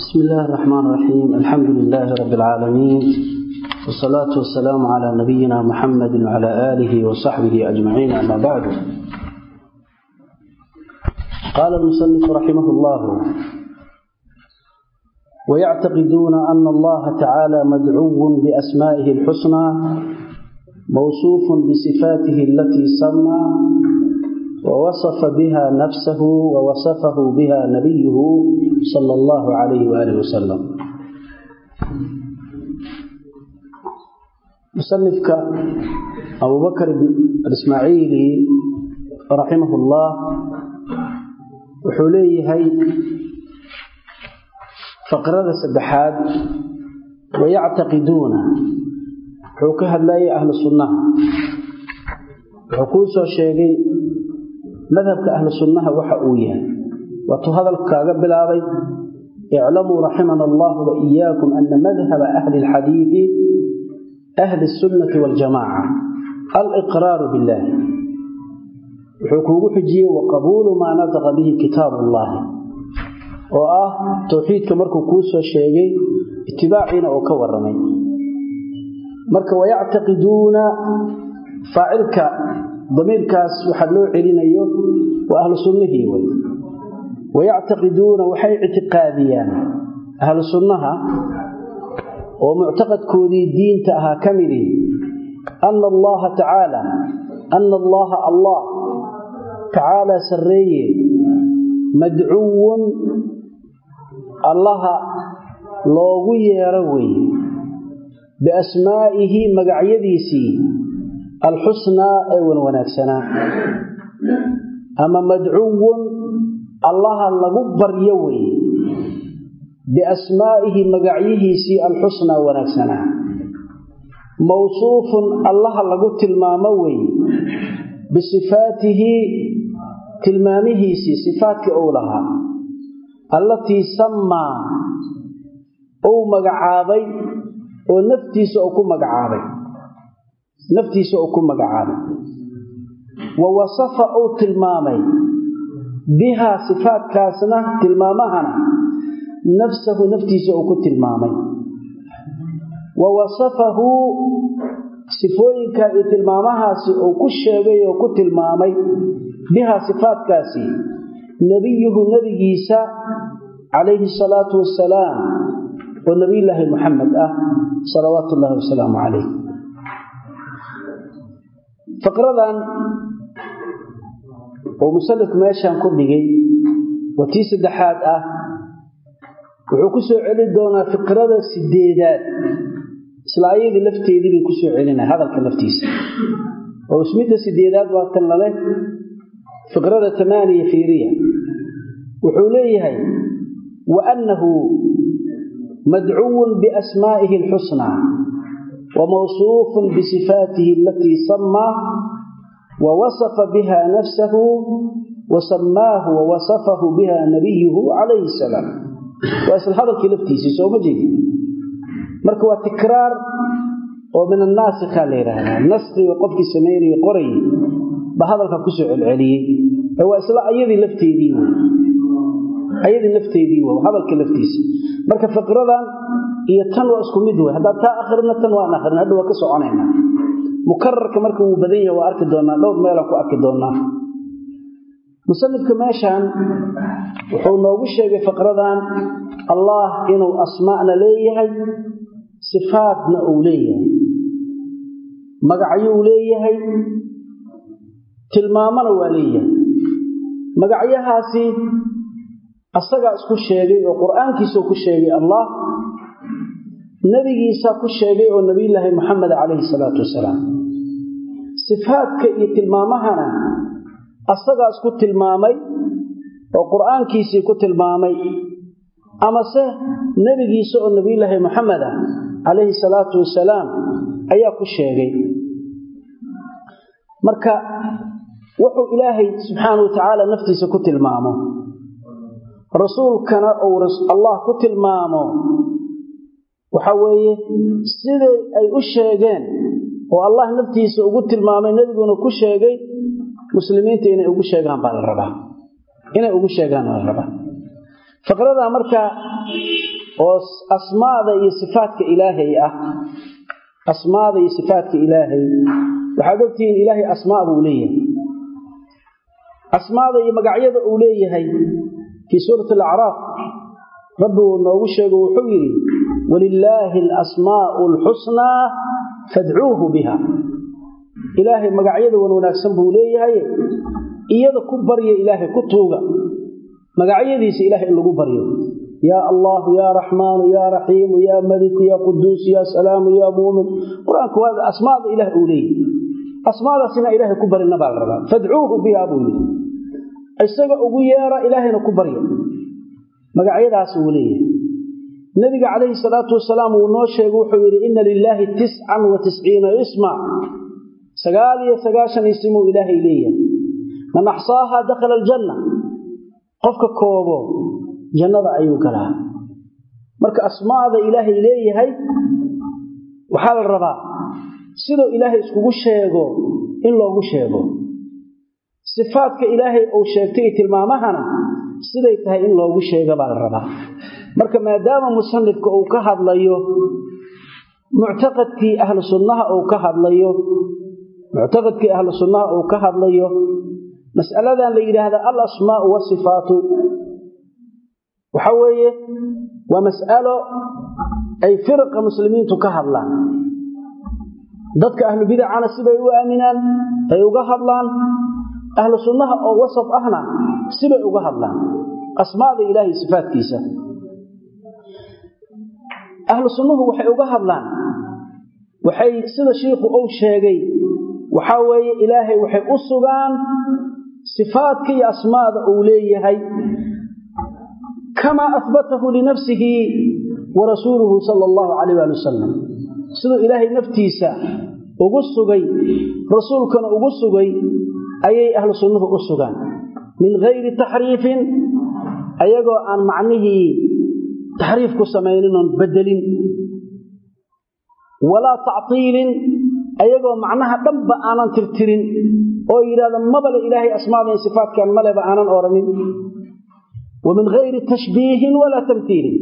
بسم الله الرحمن الرحيم الحمد لله رب العالمين والصلاة والسلام على نبينا محمد وعلى آله وصحبه أجمعين أما بعد قال المصنف رحمه الله ويعتقدون أن الله تعالى مدعو بأسمائه الحسنى موصوف بصفاته التي سمى ووصف بها نفسه ووصفه بها نبيه sala allahu calayhi waaalih wasalam musanifka abubakr asmaaciili raximah ullah wuxuu leeyahay faqrada saddexaad wayactaqiduuna wuxuu ka hadlayay ahlu sunnaha. Wuxuu kuu soo sheegay madhabka ahlu sunnaha waxa uu yahay waatuu hadalkaaga bilaabay iclamuu raximana allahu wa iyaakum ana madhaba ahli alxadiidi ahli sunnati waljamaca aliqraaru billahi wuxuu kuugu xijiyey waqabuulu maa nataqa bihi kitaabu ullahi oo ah towxiidka markuu kuu soo sheegay itibaaciina uu ka waramay marka wayactaqiduuna faacilka damiirkaas waxaa loo celinayo waa ahlu sunnihii wey wayactaqiduuna waxay ictiqaadiyaan ahlu sunnaha oo muctaqadkoodii diinta ahaa ka midi ana allaha tacaala ana allaha allah tacaala sarreeye madcuwun allaha loogu yeero weeye biasmaa'ihi magacyadiisii alxusnaa ee wan wanaagsanaa ama madcuwun allaha lagu baryo weeye biasmaa'ihi magacyihiisii alxusnaa wanaagsanaa mawsuufun allaha lagu tilmaamo weeye bisifaatihi tilmaamihiisii sifaatkii ou lahaa. Allatii sammaa ou magacaabay oo naftiisa ou ku magacaabay naftiisa uu ku magacaabay wa wasafa uu tilmaamay bihaa sifaatkaasna tilmaamahana. Nafsahu naftiisa uu ku tilmaamay. Wa wasafahu sifooyinka iyo tilmaamahaasi uu ku sheegay oo ku tilmaamay. Bihaa sifaatkaasi nebiyuhu nebigiisa calayhi salaatu wasalaam oo nebiyulaahi muxamed ah salawaatu ullaahi wasalaamu calayh faqradan oo musanifku meeshaan ku dhigay watii saddexaad ah wuxuu ku soo celin doonaa fikrada sideedaad isla ayadii lafteedii bay ku soo celinaa hadalka laftiisa. Oo ismidda sideedaad waa tan laleh fikrada tamaaniya fiiriya. Wuxuu leeyahay wa annahu madcuwun biasmaa'ihi alxusnaa wa mawsuufun bisifaatihi alatii samaa ووصف بها نفسه وسماه ووصفه بها نبيه عليه السلام واسل هذا الكلفتيسي سو مجيدي marka waa tikraar oo min annaas ka leeyahay nasqi oo qofkii sameeyay qoray ba hadalka ku soo celceliyay ee waa isla ayadii lafteedii ayadii lafteedii waa hadalka laftiisa marka fiqradan iyo tan waa isku mid wey haddaad taa akhrina tan waan akhrin hadha waa ka soconaynaa mukararka marka wuu badan yahay waa arki doonaa dhowr meelaan ku arki doonaa. Musanifka meeshaan wuxuu noogu sheegay faqradan allah inuu asmaa'na leeyahay sifaatna uu leeyahay. Magacyuu leeyahay tilmaamana waa leeyahay. Magacyahaasi asagaa isku sheegay oo qur'aankiisuu ku sheegay allah nabigiisa ku sheegay oo nabiyulaahi muxamed calayhi salaatu wasalaam sifaadka iyo tilmaamahana asagaas ku tilmaamay oo qur'aankiisii ku tilmaamay amase nebigiisa oo nabiyulaahi muxamed ah calayhi salaatu wasalaam ayaa ku sheegay. Marka wuxuu ilaahay subxaana wa tacaala naftiisa ku tilmaamo. Rasuulkana uu allah ku tilmaamo. Waxa weeye siday ay u sheegeen oo allah naftiisa ugu tilmaamay nebiguna ku sheegay muslimiinta inay ugu sheegaan baa la rabaa. Inay ugu sheegaan baa la rabaa. Faqradaa marka oo asmaada iyo sifaatka ilaahay ah asmaada iyo sifaatka ilaahay waxaad ogtihiin ilaahay asmaa buu leeyahay. Asmaada iyo magacyada uu leeyahay fii suurati alacraaf rabbi uu noogu sheego wuxuu yidhi walilaahi alasmaa'u alxusnaa fadcuuhu biha. Ilaahay magacyada wan wanaagsan buu leeyahay iyada ku barya ilaahay ku tuuga. Magacyadiisa ilahay in lagu baryo. Yaa allahu yaa raxmaanu yaa raxiimu yaa maliku yaa quduus yaa salaamu yaa muumin. Qur'aanku waa asmaada ilaah uu leeyahay. Asmaadaasina ilaahay ku barina baa la rabaa. Fadcuuhu biha buu yidhi. Isaga ugu yeera ilaahayna ku barya magacyadaas leeyahay nabiga calayhi salaatu wasalaam uu noo sheegay wuxuu yidhi ina lilaahi tiscan wa tisciina isma. Sagaal iyo sagaashan isimuu ilaahay leeyahay. Man axsaahaa dakhala aljanna qofka koobo jannada ayuu galaa. Marka asmaada ilaahay leeyahay waxaa la rabaa siduu ilaahay iskugu sheego in loogu sheego. Sifaadka ilaahay uu sheegtay tilmaamahana siday tahay in loogu sheega baa la rabaa marka maadaama musanifka uu ka hadlayo muctaqadkii ahlu sunnaha uu ka hadlayo muctaqadkii ahlu sunnaha uu ka hadlayo mas'aladan la yidhaahda al asmaa'u wasifaatu waxa weeye waa mas'alo ay firaqa muslimiintu ka hadlaan. Dadka ahlu bidacana sibay u aaminaan ay uga hadlaan. Ahlu sunnaha oo wasaf ahna sibay uga hadlaan. Asmaada ilaahay sifaadkiisa ahlu sunnuhu waxay uga hadlaan. Waxay sida shiikhu uu sheegay waxaa weeye ilaahay waxay u sugaan sifaadka iyo asmaada uu leeyahay. Kamaa ahbatahu linafsihi wa rasuuluhu sala allahu calayh waali wasalam siduu ilaahay naftiisa ugu sugay rasuulkana ugu sugay ayay ahlu sunnuhu u sugaan. Min gayri taxriifin ayagoo aan macnihii taxriif ku samaynin oon bedelin walaa tactiilin ayagoo macnaha dhanba aanan tirtirin oo yidhahda mabale ilaahay asmaada sifaatkan maleba aanan oranin. Wa min gayri tashbiihin walaa tamhiilin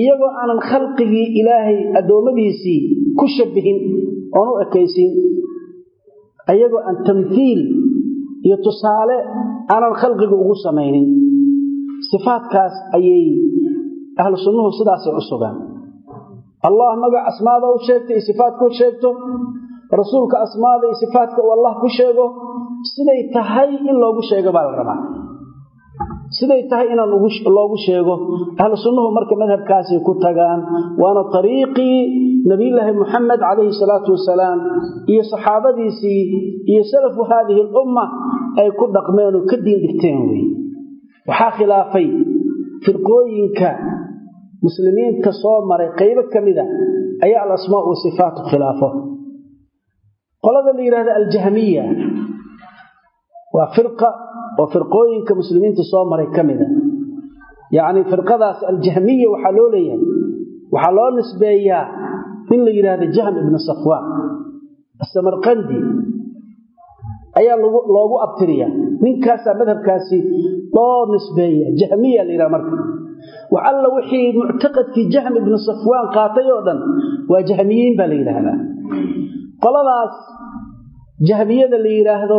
iyagoo aanan khalqigii ilaahay addoommadiisii ku shabihin oon u ekaysin. Ayagoo aan tamhiil iyo tusaale aanan khalqiga ugu samaynin ahlu sunnuhu sidaasay u sugaan allah magac asmaada u sheegtay iyo sifaadkuu sheegto rasuulka asmaada iyo sifaadka uu allah ku sheego siday tahay in loogu sheego baa la rabaa siday tahay inaan loogu sheego ahlu sunnuhu marka madhabkaasay ku tagaan waana ariiqii nabiyulaahi muxamed calayhi salaatu wasalaam iyo saxaabadiisii iyo salafu haadihi alumma ay ku dhaqmeen oo ka diin dhigteen wey waxaa khilaafay firqooyinka muslimiinta soo maray qaybo ka mida ayaa alasmaa sifaatu khilaafo. Qolada la yidhahda aljahmiya waa firqa oo firqooyinka muslimiinta soo maray ka mida yacni firqadaas aljahmiya waxaa loo leeyahay waxaa loo nisbeeyaa in la yidhaahdo jahm ibnu safwaan. Asamarqandi ayaa loogu abtiriya ninkaasaa madhabkaasi loo nisbeeya jahmiya la yidhaha marka alla wixii muctaqadkii jahm ibnu safwaan qaatay oo dhan waa jahmiyiin baa la yidhaahdaa. Qoladaas jahmiyada la yidhaahdo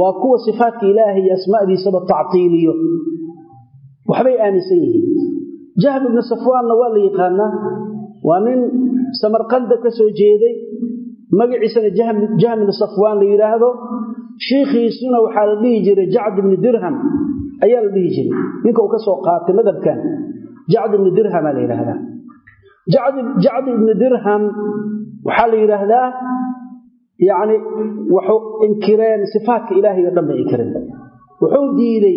waa kuwa sifaatka ilaahay iyo asmaadiisaba tactiiliyo. Waxbay aaminsan yihiin. Jahm ibnu safwaanna waa la yaqaanaa waa nin samarqanda ka soo jeeday magaciisana jahm ibnu safwaan la yidhaahdo. Shiikhiisuna waxaa la dhihi jiray jacd ibni dirham ayaa la dhihi jiray. Ninka uu ka soo qaatay madhabkan jacd ibni dirhama la yidhaahdaa. Jacd ibni dirham waxaa la yidhaahdaa yacni wuxuu inkireen sifaatka ilaahay oo dhan bay inkireen wuxuu diidey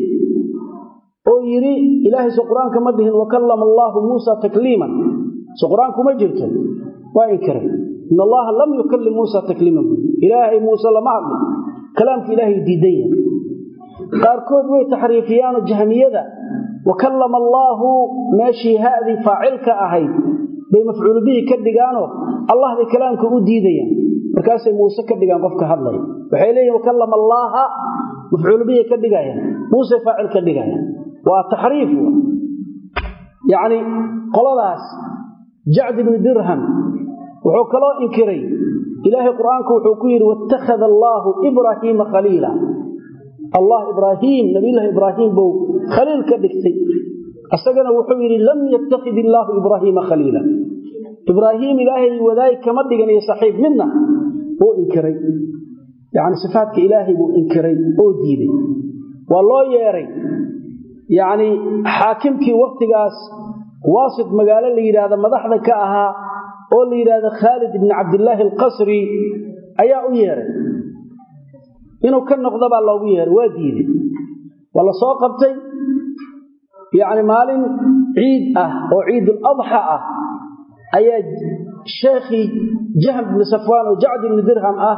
oo yidhi ilaahay so qur'aanka ma dhihin wakallama allaahu muusa takliiman. So qur'aanku ma jirto waa inkiray. In allaha lam yukallim muusa takliiman. Ilaahay muuse lama hadlo kalaamka ilaahay diidan yahay qaarkood way taxriifiyaanoo jahmiyada. Wakallama allaahu meeshii haadii faacilka ahayd bay mafcuulu bihi ka dhigaanoo allah bay kalaamka u diidayaan. Markaasay muuse ka dhigaan qofka hadlaya waxay leeyihiin wakallama allaaha mafcuulu bihi ka dhigayaan muuse faacil ka dhigayaan waa taxriif. Yacni qoladaas jacd ibni dirham wuxuu kaloo inkiray. Ilaahay qur'aanku wuxuu ku yidhi waittakhada allaahu ibraahiima khaliila allah ibraahiim nabiyullaahi ibraahiim buu khaliil ka dhigtay. Isagana wuxuu yidhi lam yattakhid illaahu ibraahiima khaliila. Ibraahiim ilaahay wadaay kama dhigan iyo saxiib midna wuu inkiray. Yacni sifaadka ilaahay buu inkiray oo diiday. Waa loo yeedhay yacni xaakimkii wakhtigaas waasit magaalo la yidhaahda madaxda ka ahaa oo la yidhaahdo khaalid ibni cabdillaahi alqasri ayaa u yeedhay inuu ka noqdo baa loogu yeedhay. Waa diiday waa la soo qabtay. Yacni maalin ciid ah oo ciidul adxa ah ayaa sheekhii jahm ibni safwaan oo jacd ibni dirham ah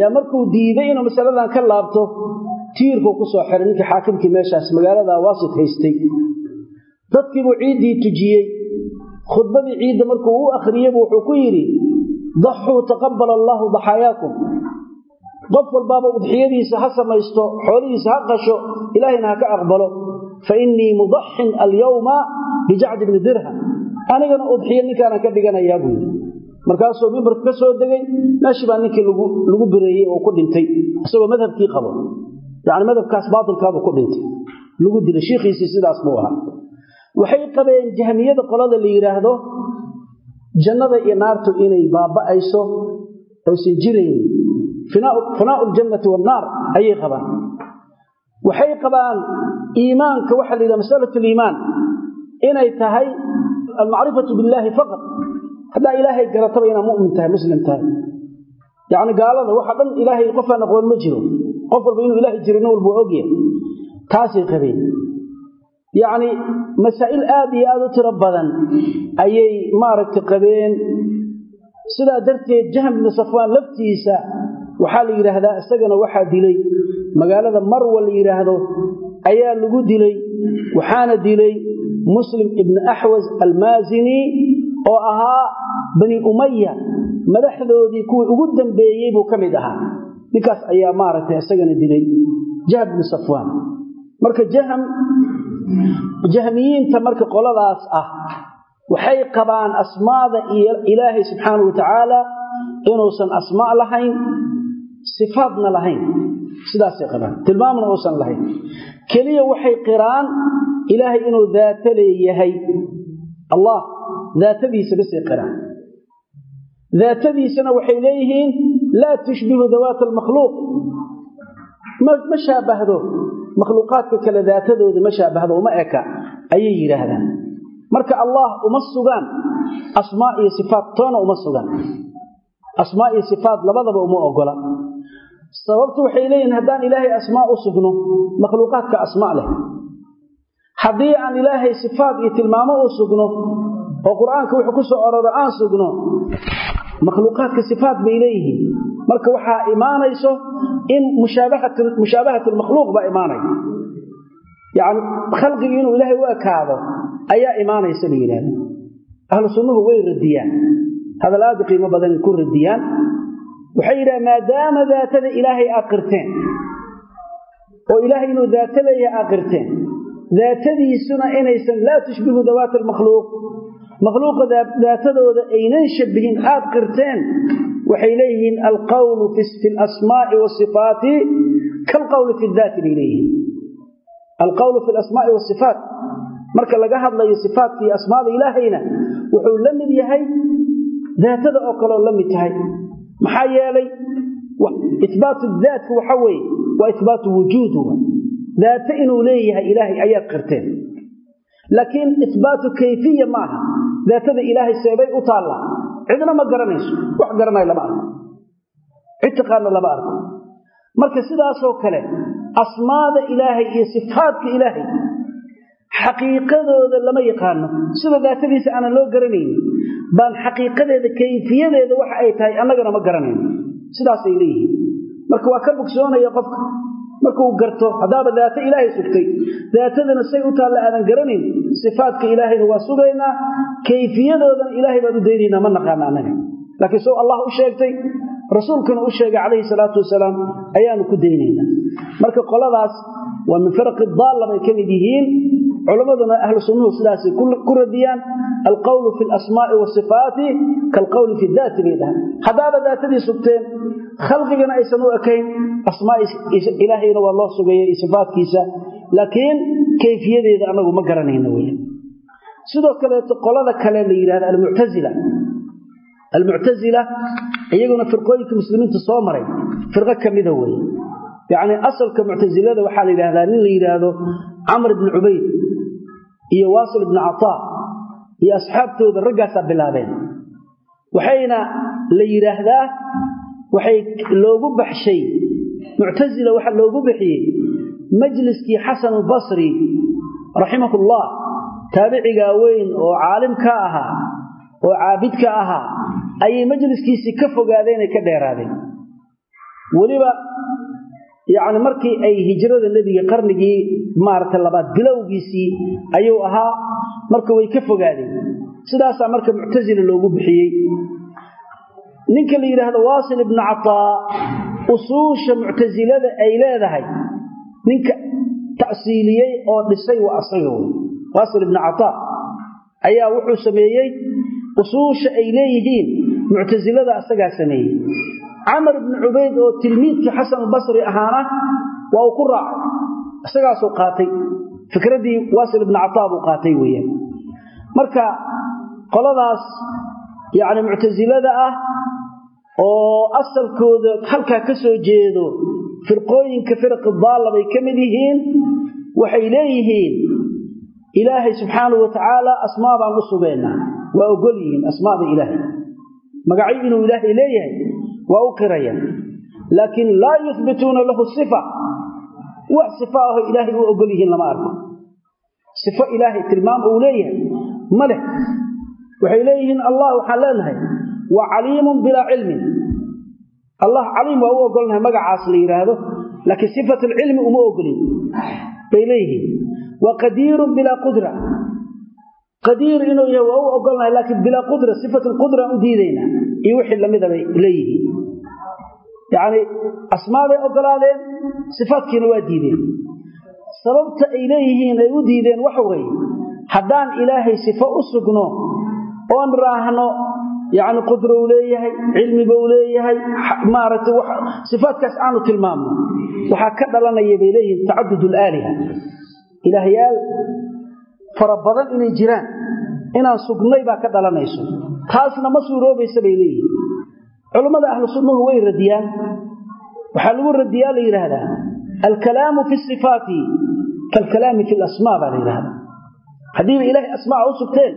yaa markuu diiday inuu masaladan ka laabto tiirkuu ku soo xiray. Ninkii xaakimkii meeshaas magaalada waasit haystay. Dadkiibuu ciiddii tujiyey. Khudbadii ciidda markuu u akhriyeybu wuxuu ku yidhi daxuu taqabbala allaahu daxaayaakum qof walbaaba udxiyadiisa ha samaysto xoolihiisa ha qasho ilaahayna ha ka aqbalo. Fa innii mudaxin alyawma bijacdi bni dirham. Anigana udxiyo ninkaanan ka dhiganayaa buu yidhi. Markaasuu mimbarka ka soo degay meeshii baa ninkii lagu bireeyey oo ku dhintay isagoo madhabkii qabo. Yacni madhabkaas baatilkaabuu ku dhintay. Lagu dilay. Shiikhiisii sidaas buu ahaa. Waxay qabeen jahmiyada qolada la yidhaahdo jannada iyo naartu inay baaba'ayso oysan jiraynin finaau ljannati wannaar ayay qabaan. Waxay qabaan iimaanka waxaa la yidhaha masalat liimaan inay tahay almacrifatu billaahi faqad haddaa ilaahay garataba inaad mu'min tahay muslim tahay. Yacni gaalada waxa dhan ilaahay qofaan aqoon ma jiro. Qof walba inuu ilaahay jiro nin walba ogyahay. Taasay qabeen. Yacni masaa'il aad iyo aad u tiro badan ayay maaragtay qabeen. Sidaa darteed jahm ibni safwaan laftiisa waxaa la yidhaahdaa isagana waxaa dilay. Magaalada marwa la yidhaahdo ayaa lagu dilay. Waxaana dilay muslim ibni axwas almaasini oo ahaa bani umaya madaxdoodii kuwii ugu dambeeyey buu ka mid ahaa. Ninkaas ayaa maaragtay isagana dilay. Jahm ibni safwaan marka jahm jahmiyiinta marka qoladaas ah waxay qabaan asmaada iyo ilaahay subxaanau wa tacaala inuusan asmaa lahayn sifaadna lahayn. Sidaasay qabaan. Tilmaamna uusan lahayn. Keliya waxay qiraan ilaahay inuu daato leeyahay allah daatadiisa basay qiraan. Daatadiisana waxay leeyihiin laa tushbihu dawaata almakhluuq ma shaabahdo. Makhluuqaadka kale daatadooda ma shaabahdo uma eka. Ayay yidhaahdaan. Marka allah uma sugaan asmaa iyo sifaat toona uma sugaan. Asmaa iyo sifaat labadaba uma ogola sababtu waxay leeyihiin haddaan ilaahay asmaa u sugno makhluuqaadka asmaa leh. Haddii aan ilaahay sifaat iyo tilmaamo u sugno oo qur'aanka wuxuu ku soo ororo aan sugno makhluuqaadka sifaat bay leeyihiin. Marka waxaa imaanayso in mushaabahat lmakhluuq baa imaanaya. Yani khalqigii inuu ilaahay u ekaado ayaa imaanaysa la yidhahda ahlu sunnuhu way radiyaan. Hadal aad u qiimo badanay ku radiyaan waxay yidhaha maadaama daatada ilaahay aad qirteen oo ilaahay inuu daato leeyahay aad qirteen daatadiisuna inaysan laa tushbihu dawaata almakhluuq makhluuqa daatadooda aynan shabihin aad qirteen waxay leeyihiin alqawlu fi lasmaai wasifaati kalqawli fi daati bay leeyihiin. Alqawlu fi lasmaai wasifaat marka laga hadlayo sifaatka iyo asmaada ilaahayna wuxuu la mid yahay daatada oo kaleo la mid tahay maxaa yeelay ibaatu daatka waxa weeye waa ibaatu wujuud daato inuu leeyahay ilaahay ayaad qirteen laakiin ibaatu kayfiya ma aha. Daatada ilaahay seebay u taallaa cidna ma garanayso. Wax garanay lama arko. Cid taqaana lama arko. Marka sidaasoo kale asmaada ilaahay iyo sifaadka ilaahay xaqiiqadooda lama yaqaano. Sida daatadiisa aanan loo garanaynin baan xaqiiqadeeda kayfiyadeeda waxa ay tahay annagana ma garanayno sidaasay leeyihiin. Marka waa ka bogsoonaya qofka. Markuu garto haddaaba daato ilaahay sugtay. Daatadana say u taalla aadan garanayn. Sifaadka ilaahayna waa sugaynaa kayfiyadoodana ilaahay baan u daynaynaa ma naqaana annaga laakiin sow allah u sheegtay rasuulkana u sheegay calayhi salaatu wasalaam ayaanu ku daynaynaa marka qoladaas waa min firaqi daalla bay ka mid yihiin. Culammaduna ahlu sunnuhu sidaasay ku radiyaan alqowlu fi lasmaa'i wasifaati kaalqowli fi daati bay dhahaan haddaaba daatadii sugteen khalqigana aysan u ekayn asmaa ilaahayna waa loo iyo sifaatkiisa laakiin kayfiyadeeda anagu ma garanayno weya sidoo kaleeto qolada kale la yidhahda almuctazila almuctazila iyaguna firqooyinka muslimiinta soo maray firqo ka mida weeye yacni asalka muctasilada waxaa la yidhahdaa nin la yidhaahdo camr ibni cubayd iyo waasil ibni cataa iyo asxaabtooda raggaasaa bilaabeen. Waxayna la yidhaahdaa waxay loogu baxshay muctasila waxaa loogu bixiyey majliskii xasan albasri raximahullah taabicigaa weyn oo caalim ka ahaa oo caabid ka ahaa ayay majliskiisii ka fogaadeenay ka dheeraadeen. Weliba yacni markii ay hijrada nebiga qarnigii maaragtay labaad bilowgiisii ayuu ahaa marka way ka fogaadeen. Sidaasaa marka muctasila loogu bixiyey. Ninka la yidhaahdo waasil ibnu cataa usuusha muctasilada ay leedahay ninka ta'siiliyey oo dhisay waa asaga wey waasil ibnu cataa ayaa wuxuu sameeyey usuusha ay leeyihiin muctasilada asagaa sameeyey. Camar ibnu cubayd oo tilmiidka xasan albasri ahaana waa uu ku raacay isagaasuu qaatay. Fikraddii waasil ibnu cataa buu qaatay weeyaan marka qoladaas yacni muctasilada ah oo asalkooda halkaa ka soo jeedo firqooyinka firqi daalla bay ka mid yihiin waxay leeyihiin ilaahay subxaanahu wa tacaala asmaa baan u sugaynaa. Waa ogol yihiin asmaada ilaahay. Magacyo inuu ilaahay leeyahay waa u qirayaan laakiin laa yuhbituuna lahu sifa. Wax sifa aho ilaahay u ogol yihiin lama arko. Sifo ilaahay tilmaam uu leeyahay ma leh. Waxay leeyihiin allah waxaan leenahay wa caliimun bilaa cilmin. Allah caliim waa u ogolnahay magacaas la yidhaahdo laakiin sifat lcilmi uma ogolin. Bay leeyihiin wa qadiirun bilaa qudra. Qadiir inuu yahay waa u ogolnahay laakiin bilaa qudra sifat lqudra u diidaynaa iyo wixii lamida bay leeyihiin. Yacni asmaaday ogolaadeen sifaadkiina waa diideen. Sababta ay leeyihiin ay u diideen haddaan ilaahay sifo u sugno oon raahno yacni qudra uu leeyahay cilmiba uu leeyahay maaragtay sifaadkaas aanu tilmaamno waxaa ka dhalanaya bay leeyihiin tacadud alaaliha ilaahyaal fara badan inay jiraan inaan sugnay baa ka dhalanayso. Taasna ma suuroobaysa bay leeyihiin. Culammada ahlu sunnuhu way radiyaan. Waxaa lagu radiyaa la yidhaahdaa alkalaamu fi sifaati kaalkalaami fi lasmaa baa la yidhahdaa haddiiba ilaahay asmaa u sugteen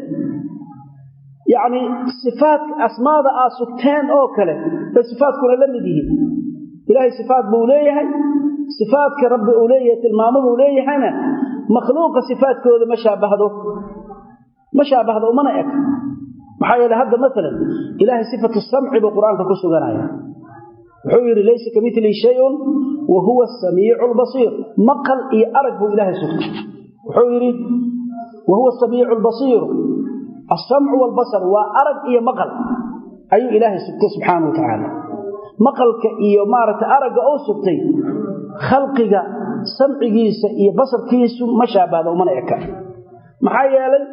yacni sifaadka asmaada aad sugteen oo kale bay sifaatkuna la mid yihiin. Ilaahay sifaat buu leeyahay sifaadka rabbi uu leeyahay tilmaamadu leeyahayna makhluuqa sifaadkooda ma shaabahdo. Ma shaabahdo umana eg. Maxaa yeele hadda maalan ilaahay sifatu samci buu qur'aanka ku suganaya wuxuu yidhi laysa ka mili shayun wa huwa asamiicu albasiir maqal iyo arag buu ilaahay sugtay. Wuxuu yidhi wa huwa asamiicu albasiiru alsamcu waalbasar waa arag iyo maqal. Ayuu ilaahay sugtay subxaana wa tacaala maqalka iyo maaragtay aragga oo sugtay khalqiga samcigiisa iyo basarkiisu ma shaabahda umana eka. Maxaa yeelay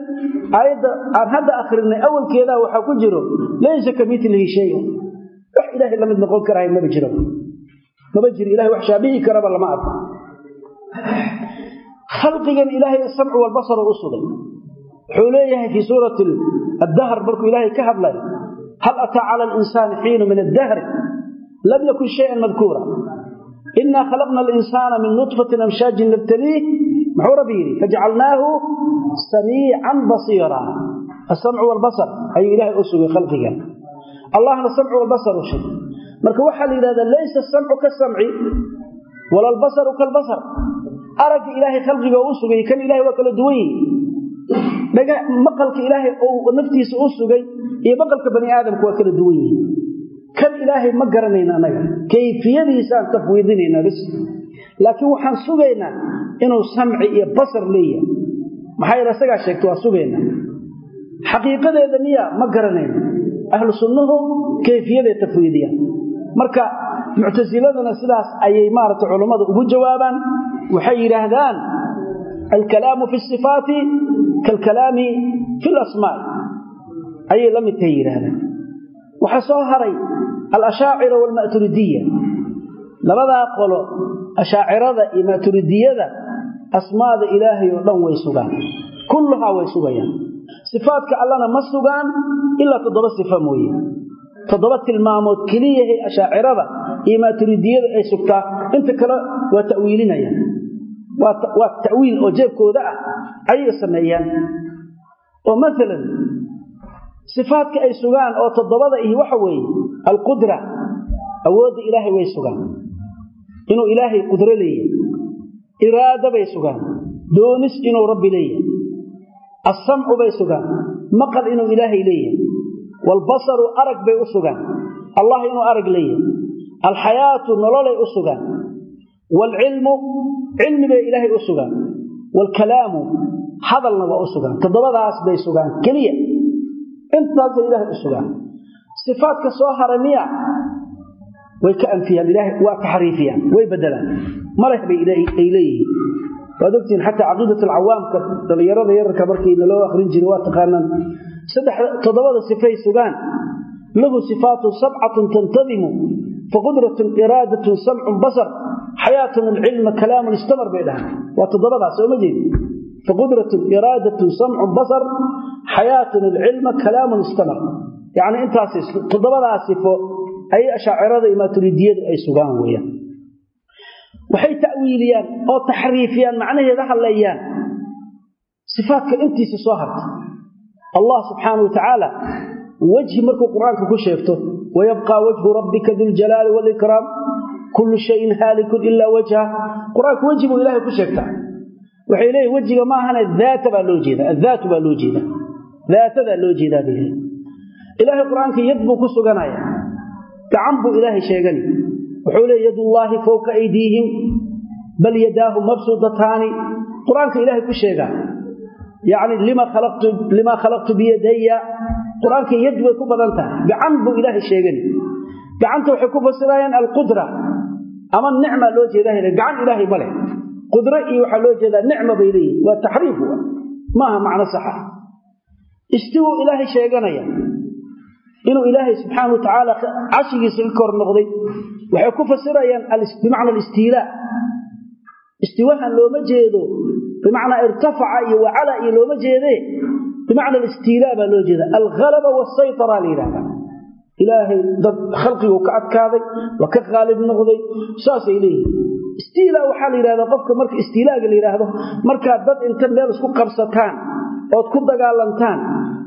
aayadda aan hadda akhrinay awalkeedaa waxaa ku jiro laysa ka milihi shayun. Wax ilaahay la mid noqon karahay maba jiro. Maba jiro ilahay wax shaabihi karaba khalqigan ilaahay asamcu walbasar u sugay. Wuxuu leeyahay fii suurati addahr markuu ilaahay ka hadlay hal ataa cala alinsaani xiinu min addahri lam yakun shayan madkuura. Inaa khalaqna alinsaana min nutfatin amshaajin nabtaliih. Muxuu rabbi yidhi fajcalnaahu samiican basiira. Asamcu walbasar ayuu ilaahay u sugay khalqiga allahna samcu walbasar u sheg marka waxaa la yidhahdaa laysa asamcu kasamci wala albasaru kalbasar aragga ilaahay khalqiga u sugay kan ilahay waa kala duwan yihi maqalka ilaahay naftiisa u sugay iyo maqalka bani aadamku waa kala duwan yihiin. Kan ilaahay ma garanayna anaga kayfiyadiisaan tafwiidinayna bis laakiin waxaan sugaynaa inuu samci iyo basar leeyahay. Maxaa yeele isagaa sheegta waa sugaynaa. Xaqiiqadeeda miya ma garanayno ahlu sunnuhu kayfiyaday tafwiidiyaan marka sidaas ayay maaragtay culummada ugu jawaabaan waxay yidhaahdaan alkalaamu fi sifaati kalkalaami fi lasmaa. Ayay la mid tahay yidhaahdaan. Soo haray alashaacira waalma'turidiya labadaa qolo ashaacirada iyo ma'turidiyada asmaada ilaahay oo dhan way sugaan. Kulluhaa way sugayaan. Sifaadka allana ma sugaan ilaa toddoba sifa mooye. Toddoba tilmaamood keliyahay ashaacirada iyo maaturidiyada ay sugtaa. Inta kale waa ta'wiilinayaan waa ta'wiil oo jeebkooda ah ayay sameeyaan. Oo maalan sifaadka ay sugaan oo toddobada ihi waxa weeye alqudra awoodda ilaahay way sugaan. Inuu ilaahay qudro leeyahay iraada bay sugaan doonis inuu rabbi leeyahay assamcu bay sugaan maqal inuu ilaahay leeyahay waalbasaru arag bay u sugaan allah inuu arag leeyahay alxayaatu nololay u sugaan waalcilmu cilmi bay ilaahay u sugaan. waalkalaamu hadalna waa u sugaan. Toddobadaas bay sugaan keliya. Intaasay ilaahay u sugaan. Sifaadka soo hara miya way ka anfiyaan. Ilaahay waa taxriifiyaan way bedelaan maleh bay ay leeyihiin. Waad ogtihiin xataa caqiidat alcawaamka dhallinyarada yararka markii naloo akhrin jiray waa taqaanaan. Saddex toddobada sifay sugaan. Lahu sifaatu sabcatun tantadimu faqudratun iraadatun samcun basar xayaatun alcilma kalaamun istamar bay dhahaan waa toddobadaas sooma jeedi faqudratun iraadatun samcun basar xayaatun alcilma kalaamun istamar yacni intaas toddobadaa sifo ayay ashaacirada iyo maaturidiyadu ay sugaan weeyaan waxay ta'wiiliyaan oo taxriifiyaan macnaheeda hadlayaan sifaadka intiisa soo harta allah subxaanau watacaala wejhi markuu qur'aanka ku sheegto wayabqaa kullu shayin haalikun ilaa wajha. Qur'aanka weji buu ilahay ku sheegtaa. Waxay leeyihiin wejiga maahane daata baa loo jeeda addaatu baa loo jeeda daatadaa loo jeedaa bay ilaahay qur'aanka yad buu ku suganaya gacan buu ilaahay sheegani. Wuxuu leey yadullaahi fowqa aydiihim bal yadaahu mabsuudataani. Qur'aanka ilaahay ku sheegaa. Yacni limaa khalaqtu biyadaya qur'aanka yad way ku badan tahay. Gacan buu ilaahay sheegani. Gacanta waxay ku fasirayaan alqudra ama nicma loo jeedaa gacan ilaahay ma leh. Qudro iyo waxaa loo jeedaa nicma bay leeyihiin waa taxriif maaha macno saxa. Istiwuu ilaahay sheeganaya inuu ilaahay subxaana watacaala cashigiisa ka kor noqday. Waxay ku fasirayaan bimacna alistiilaa istiwahan looma jeedo. Bimacnaa irtafaca iyo wacala iyo looma jeedee bimacna alistiilaa baa loo jeeda alhalaba wasaytara la yidhahdaa ilaahay dad khalqiguu ka adkaaday waa ka qaalib noqday saasay leeyihiin istiilaa waxaa la yidhahdaa qofka marka istiilaaga la yidhaahdo markaad dad inta meel isku qabsataan ood ku dagaalantaan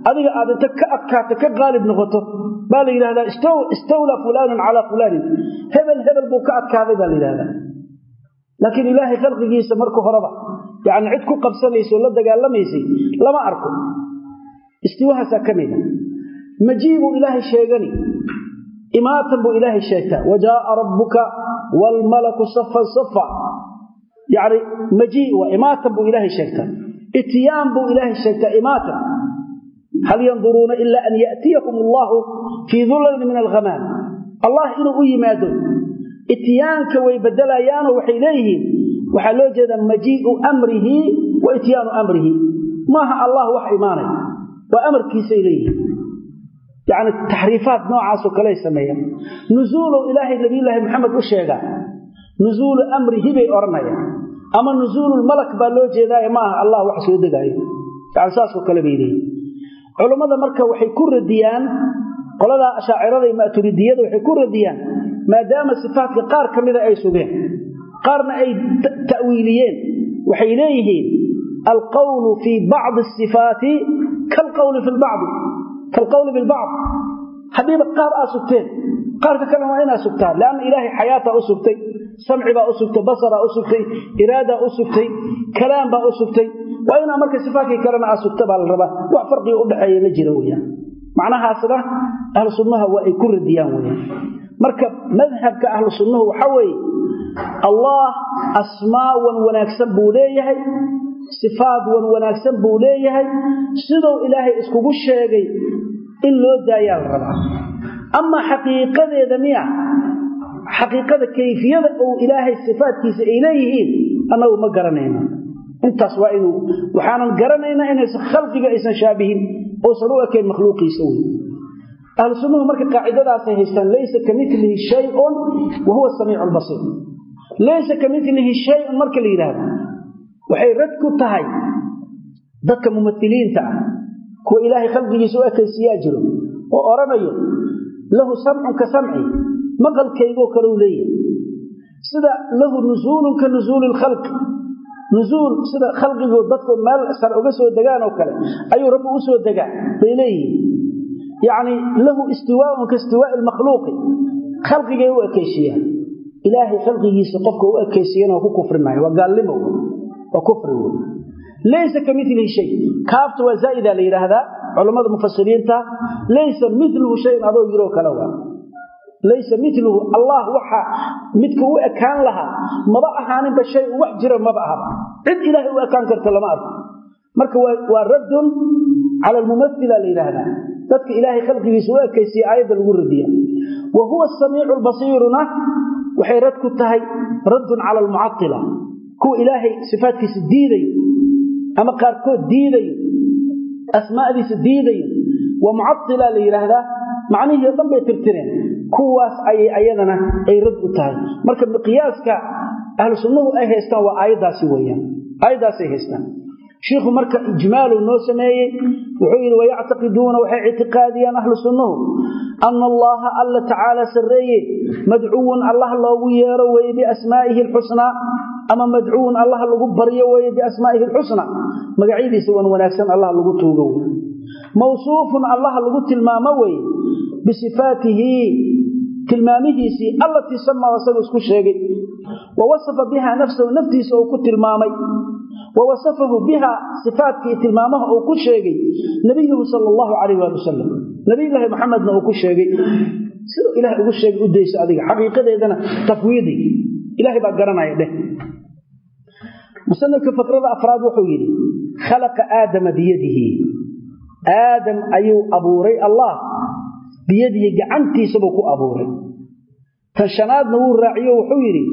adiga aad inta ka adkaata ka qaalib noqoto baa la yidhahdaa istawlaa fulaanun calaa fulaanin. Hebel hebel buu ka adkaaday baa la yidhahdaa. Laakiin ilaahay khalqigiisa marka horeba yacni cid ku qabsanayso la dagaalamaysay lama arko. Istiwahaasaa ka majii buu ilaahay sheegani. Imaatan buu ilaahay sheegtaa. Wajaaa rabbuka waalmalaku safan safa yacni majii waa imaatan buu ilaahay sheegtaa. Ityaan buu ilaahay sheegtaa imaatan. Hal yanduruuna ila an ya'tiyahum allahu fii dulalin min alghamaam allah inuu u yimaado ityaanka way bedelayaanoo waxay leeyihiin. Waxaa loo jeedaa majii'u amrihi wa ityaanu amrihi. Maaha allah wax imaanay. Waa amarkiisay leeyihiin yacni taxriifaat noocaasoo kaley sameeyaan. Nusuulow ilaahay nabiyulaahi maxamed u sheegaa. Nusuulu amrihi bay odhanayaan ama nusuululmalak baa loo jeedaaye ma aha allah wax soo degaayo yani saasoo kale bay leeyihiin culammada marka waxay ku radiyaan qoladaa ashaacirada iyo ma'turidiyada waxay ku radiyaan maadaama sifaatka qaar ka mida ay sugeen. Qaarna ay ta'wiiliyeen. Waxay leeyihiin alqawlu fii bacdi asifaati kalqawli fi kalqawli bilbacd haddiiba qaar aa sugteen qaarka kalena waa inaa sugtaan leanna ilaahay xayaataa u sugtay samci baa u sugtay basaraa u sugtay iraadaa u sugtay kalaam baa u sugtay waa inaa marka sifaatkii kalena aa sugta baa la rabaa wax farqiga udhexeeya ma jira weyaan macnahaasna ahlu sunnaha waa ay ku radiyaan weyaan marka madhabka ahlu sunnahu waxaa weeye allah asmaa wan wanaagsan buu leeyahay sifaad wan wanaagsan buu leeyahay siduu ilaahay iskugu sheegay in loo daayaa la rabaa. Amaa xaqiiqadeeda miya xaqiiqada kayfiyada uu ilaahay sifaadkiisa ay leeyihiin annagu ma garanayno. Intaas waa inuu waxaanan garanaynaa inaysan khalqiga aysan shaabihin uusan u ekayn makhluuqiisa wey ahlu sunnuhu marka qaacidadaasay haystaan laysa ka milihi shayun wa ka milihi shayun marka la waxay rad ku tahay dadka mumahiliinta ah. Kuwa ilaahay khalqigiisa u ekaysiyaa jiro oo odhanayo lahu samcun ka samci maqalkaygoo kale u leeyahay. Sida lahu nusuulun ka nusuuli lkhalqi nusuul sida khalqigu dadku meel sar uga soo degaan oo kale ayuu rabbi u soo degaa bay leeyihiin. Yacni lahu istiwaaun ka istiwaai lmakhluuqi khalqigay u ekaysiiyaan ilaahay khalqigiisa qofka u ekaysiiyana ku kufrinaya waa wey laysa ka milihi shay. Kaafta waa zaa'ida la yidhaahdaa culammada mufasiriinta laysa miluhu shayin adoo yiroo kale waa. Laysa miluhu allah waxa midka u ekaan lahaa maba ahaaninba shay wax jira maba ahaba cid ilaahay u ekaan karta lama arko. Marka waa raddun cala almumaila la yidhaahdaa dadka ilaahay khalqigiisa u ekaysiya aayadda lagu radiya wa huwa asamiicu albasiiruna waxay tahay raddun cala almucatila kuwa ilaahay sifaatkiisa diidayo ama qaarkood diidayo asmaadiisa diidayo wa mucatila la yidhaahdaa macnihii o dhan bay tirtireen. Kuwaas ayay ayadana ay rad u tahay. Marka miqyaaska ahlu sunnuhu ay haystaan waa aayaddaasi weyaan aayaddaasay haystaan shiikhu marka ijmaalu noo sameeyey wuxuu yidhi wayactaqiduuna waxay ictiqaadiyaan ahlu sunnuhu ana allaha alla tacaala sarreeye madcuwun allah loogu yeero weeye biasmaa'ihi alxusnaa ama madcuwun allah lagu baryo weeye biasmaa'ihi alxusnaa magacyadiisa wan wanaagsan allah lagu tuugo wey mawsuufun allah lagu tilmaamo weeye bisifaatihi tilmaamihiisii allatii samaa isagu isku sheegay wa wasafahu biha sifaatkii tilmaamaha uu ku sheegay nabiyuhu sal allahu calayh waali wasalam nabiyulaahi maxamedna uu ku sheegay siduu ilahay ugu sheegay u dayso adiga xaqiiqadeedana tafwiidi ilahay baa garanaya dheh musanifka fakrada afraad wuxuu yidhi khalaqa aadama biyadihi aadam ayuu abuuray allah biyadihi gacantiisabuu ku abuuray tan shanaadna wuu raaciyo wuxuu yidhi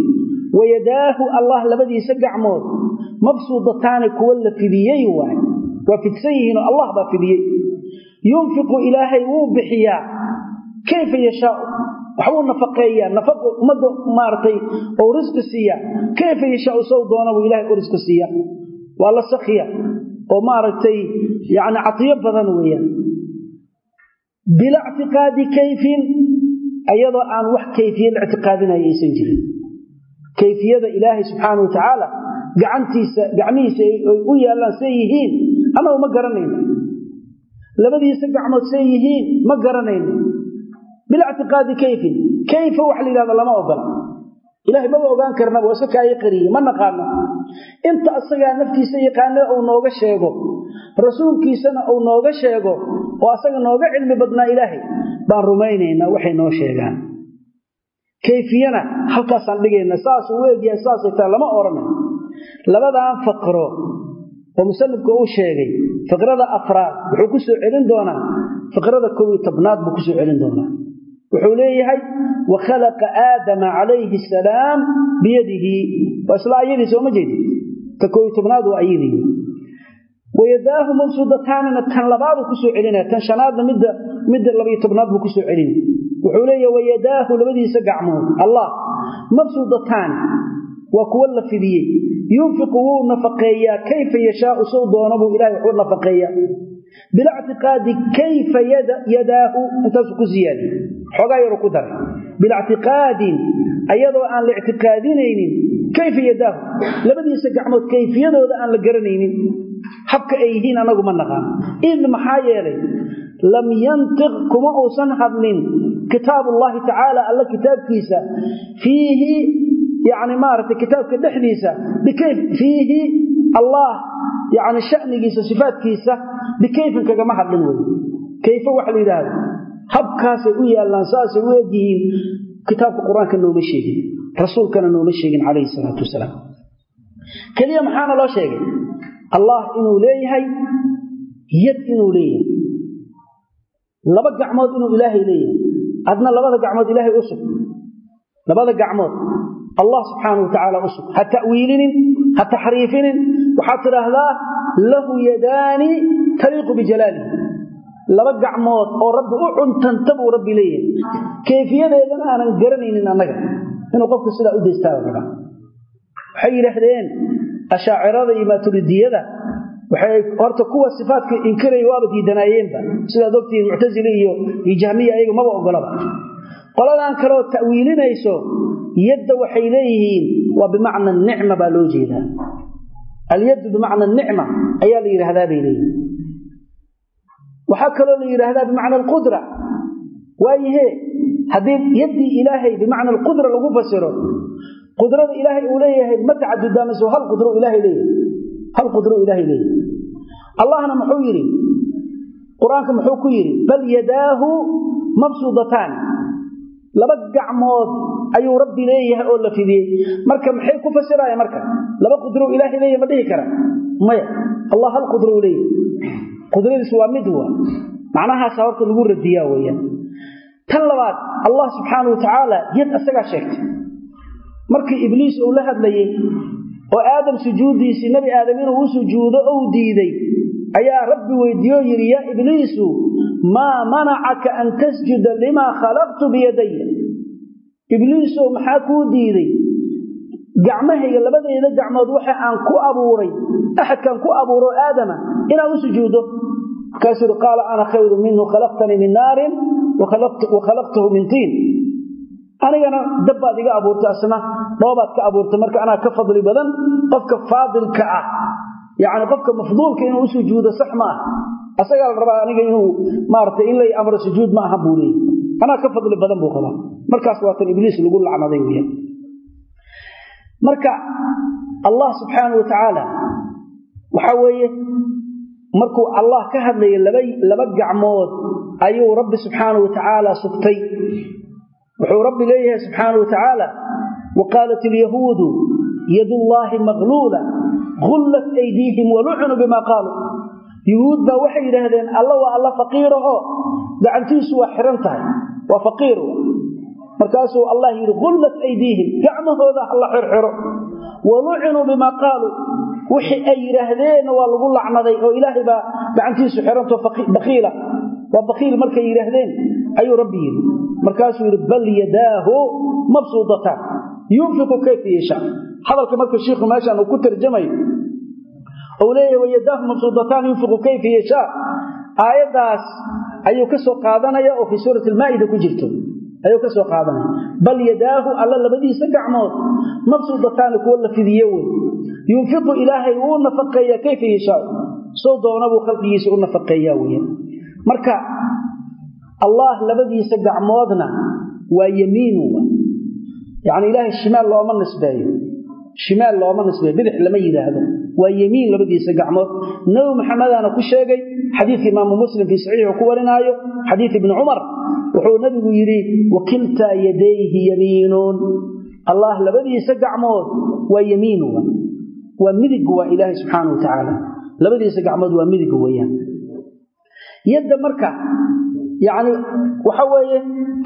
wayadaahu allah labadiisa gacmood mabsuudataani kuwa la fidiyey waay waa fidsan yihiinoo allah baa fidiyey yunfiqu ilaahay wuu bixiyaa kayfa yashaau waxbuu nafaqeeyaa nafaqu ummadda maaragtay ou risqi siiya kayfa yashaau sow doona buu ilahay u risqi siiya waa la sakhiya oo maaragtay yani catiyo badan weeyaan bila ictiqaadi kayfin ayadoo aan wax tacaala gacantiisa gacmihiisa ay u yaallaan say yihiin. Annagu ma garanayno labadiisa gacmood say yihiin ma garanayno bila ictiqaadi kayfin. Kayfa wax la yidhahdo lama ogola. Ilahay maba ogaan karnaba waa iska kaayo qariye ma naqaano. Inta asagaa naftiisa yaqaana uu nooga sheego rasuulkiisana uu nooga sheego oo asaga nooga cilmi badnaa ilaahay baan rumaynaynaa waxay noo sheegaan. Kayfiyana halkaasaan dhigayna saasuu u egyahay saasay tahay lama odhanayo labadaan faqro oo musanifku uu sheegay faqrada afraad wuxuu ku soo celin doonaa. Faqrada kow iyo tobnaad buu ku soo celin doonaa. Wuxuu leeyahay wa khalaqa aadama calayhi asalaam biyadihi. Waa isla ayadii sooma jeedi? Ta kow iyo tobnaad waa ayadii. Wayadaahu mabsuudataanina tan labaaduu ku soo celinaya tan shanaadna midda midda labayo tobnaad buu ku soo celinaya wuxuu leeyahay wayadaahu labadiisa gacmood allah mabsuudataani waa kuwa la fidiyey yunfiqu wuu nafaqeeyaa. Kayfa yashaau sow doono buu ilahay wuxuu nafaqeeyaa. Bila ictiqaadi kayfa yadaahu intaasuu ku siyaadiyey xoogaa yaru ku daray. Bilictiqaadin ayadoo aan la ictiqaadinaynin kayfa yadaahu. Labadiisa gacmood kayfiyadooda aan la garanaynin. Habka ay yihiin anagu ma naqaan. Id maxaa yeelay lam yantiq kuma uusan hadlin kitaabullahi tacaala alla kitaabkiisa. Fiihi yani maaragtay kitaabka dhexdiisa bikayf fiihi allah yani shanigiisa sifaatkiisa bikayfin kagama hadlin wey kayfo waxa la yidhaahda habkaasay u yaallaan saasay u egyihiin kitaabka qur'aanka nooma sheegin rasuulkana nooma sheegin calayhi salaatu wasalaam. Keliya maxaana loo sheegay? Allah inuu leeyahay yad inuu leeyahay. Laba gacmood inuu ilaahay leeyahay. Adna labada gacmood ilaahay u sug labada gacmood allah subxaanau watacaala u sug. Ha ta'wiilinin ha taxriifinin. Waxaad tidhaahdaa lahu yadaani taliiqu bijalaalihi laba gacmood oo rabbi u cuntanta buu rabbi leeyahay. Kayfiyadeedana aanan garanaynin annaga. Inuu qofku sidaa u daystaa rabaa waxay yidhaahdeen ashaacirada iyo maaturidiyada waxay horta kuwa sifaatka inkiraya waaba diidanaayeenba sidaad ogtihiin muctasili iyo jahmiya ayaga maba ogolaba qoladan kaleoo ta'wiilinayso yadda waxay leeyihiin waa bimacna nicma baa loo jeedaa. Alyaddu bimacna nicma ayaa la yidhaahdaa bay leeyihiin. Waxaa kaloo la yidhaahdaa bimacna alqudra. Waayahe haddii yaddii ilaahay bimacna alqudra lagu fasiro qudrada ilaahay uu leeyahay ma tacadudaamaso hal qudro ilaahay leeyahay. Hal qudro ilaahay leeyahay. Allahna muxuu yidhi qur'aanka muxuu ku yidhi bal yadaahu mabsuudataani laba gacmood ayuu rabbi leeyahay oo la fidiyey. Marka maxay ku fasiraya marka? Laba qudro ilaahay leeyahay ma dhihi kara maya allah hal qudro leeyahay qudradiisu waa mid wa. Macnahaasa horta lagu radiyaa weeyaan. Tan labaad allah subxaanau watacaala yad asagaa sheegtay. Markii ibliis uu la hadlayey oo aadam sujuuddiisii nebi aadam inuu u sujuudo ou diiday ayaa rabbi weydiiyo yidhi yaa ibliisu maa manacaka an tasjuda limaa khalaqtu biyadaya ibliisow maxaa kuu diiday? Gacmahayga labadayda gacmood waxa aan ku abuuray axadkaan ku abuuro aadama inaan u sujuudo. Markaasuu yidhi qaala ana khayru minhu khalaqtanii min naarin wa khalaqtahu min tiin anigana dabbaad iga abuurtay asna dhoobaad ka abuurtay marka anaa ka fadli badan qofka faadilka ah yacni qofka mafduulka inuu u sujuudo sax ma ah. Asagaa la rabaa aniga inuu maaragtay in lay amro sujuud ma aha buu leeyay anaa ka fadli badan buu qabaa markaas waa tan ibliis lagu lacnaday weeyaan. Marka allah subxaanahu wa tacaala waxa weeye markuu allah ka hadlaya laba gacmood ayuu rabbi subxaanahu wa tacaala sugtay wuxuu rabbi leeyahay subxaana wa tacaala wa qaalat alyahuudu yadullaahi maqluula gullat aydiihim walucnu bimaa qaaluu yuhuud baa waxay yidhaahdeen alla waa alla faqiiraho gacantiisu waa xihan tahay waa faqiir markaasuu allah yidhi gullat aydiihim gacmahooda hala xirxiro walucinuu bimaa qaaluu wixii ay yidhaahdeenna waa lagu lacnaday oo ilaahay baa gacantiisu xihanto bakiila waa bakiil markay yidhaahdeen. Ayuu rabbi yidhi. Markaasuu yidhi bal yadaahu mabsuudataan yunfiqu kayfa yasha hadalka marka shiikhu meeshaan uu ku tarjamayo ou leeyahay wayadaahu mabsuudataan yunfiqu kayfa yashaa. Aayaddaas ayuu ka soo qaadanaya oo fii suurati almaa'ida ku jirto. Ayuu ka soo qaadanaya. Bal yadaahu alla labadiisa gacmood mabsuudataani kuwa la fidiye wey. Yunfiqu ilaahay wuu nafaqeeyaa kayfa yashaa? Soo doona buu khalqigiisa u nafaqeeyaa weya marka allah labadiisa gacmoodna waa yamiinu yacni ilaahay shimaal looma nisbeeyo. Shimaal looma nisbeeyo. Bidix lama yidhaahdo. Waa yemiin labadiisa gacmood. Nabi maxamedana ku sheegay xadiidka imaamu muslim fii saxiixu ku warinaayo xadiid ibni cumar wuxuu nabigu yidhi wakiltaa yadayhi yamiinuun allah labadiisa gacmood waa yemiin waa midig waa ilaahay subxaana wa tacaala labadiisa gacmood waa midig weeyaan yadda marka yacni waxa weeye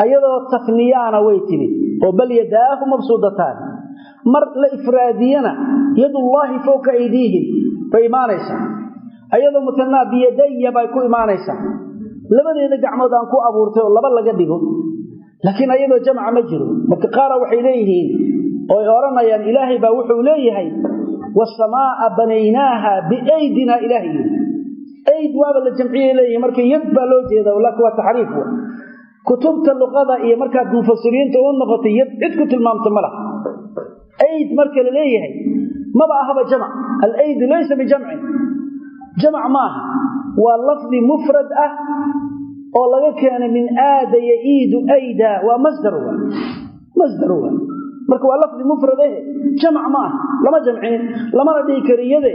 ayadoo tafniyaana way timid oo bal yadaahu mabsuudataan mar la ifraadiyana yadullaahi fowqa aydiihim bay imaanaysaa. Ayadoo mutanaa biyadaya bay ku imaanaysaa. Labadeeda gacmood aan ku abuurtay oo laba laga dhigo. Laakiin ayadoo jamca ma jiro. Marka qaara waxay leeyihiin oo ay odhanayaan ilaahay baa wuxuu leeyahay wasamaa'a banaynaaha biaydina yidhi ayd waaba la jamciyay leeyihiin marka yad baa loo jeeda laakiin waa taxriif kutubta luqada iyo markaad mufasiriinta u noqotay yad cid ku tilmaamta ma laha. Marka la leeyahay maba ahaba jamc. Alaydu laysa bijamcin. Jamc maaha. Waa lafdi mufrad ah oo laga keenay min aada yaiidu ayda. Waa masdar masdar marka waa lafdi mufrad eh. Jamc ma ah lama jamcinin. Lamana dhihi kariyade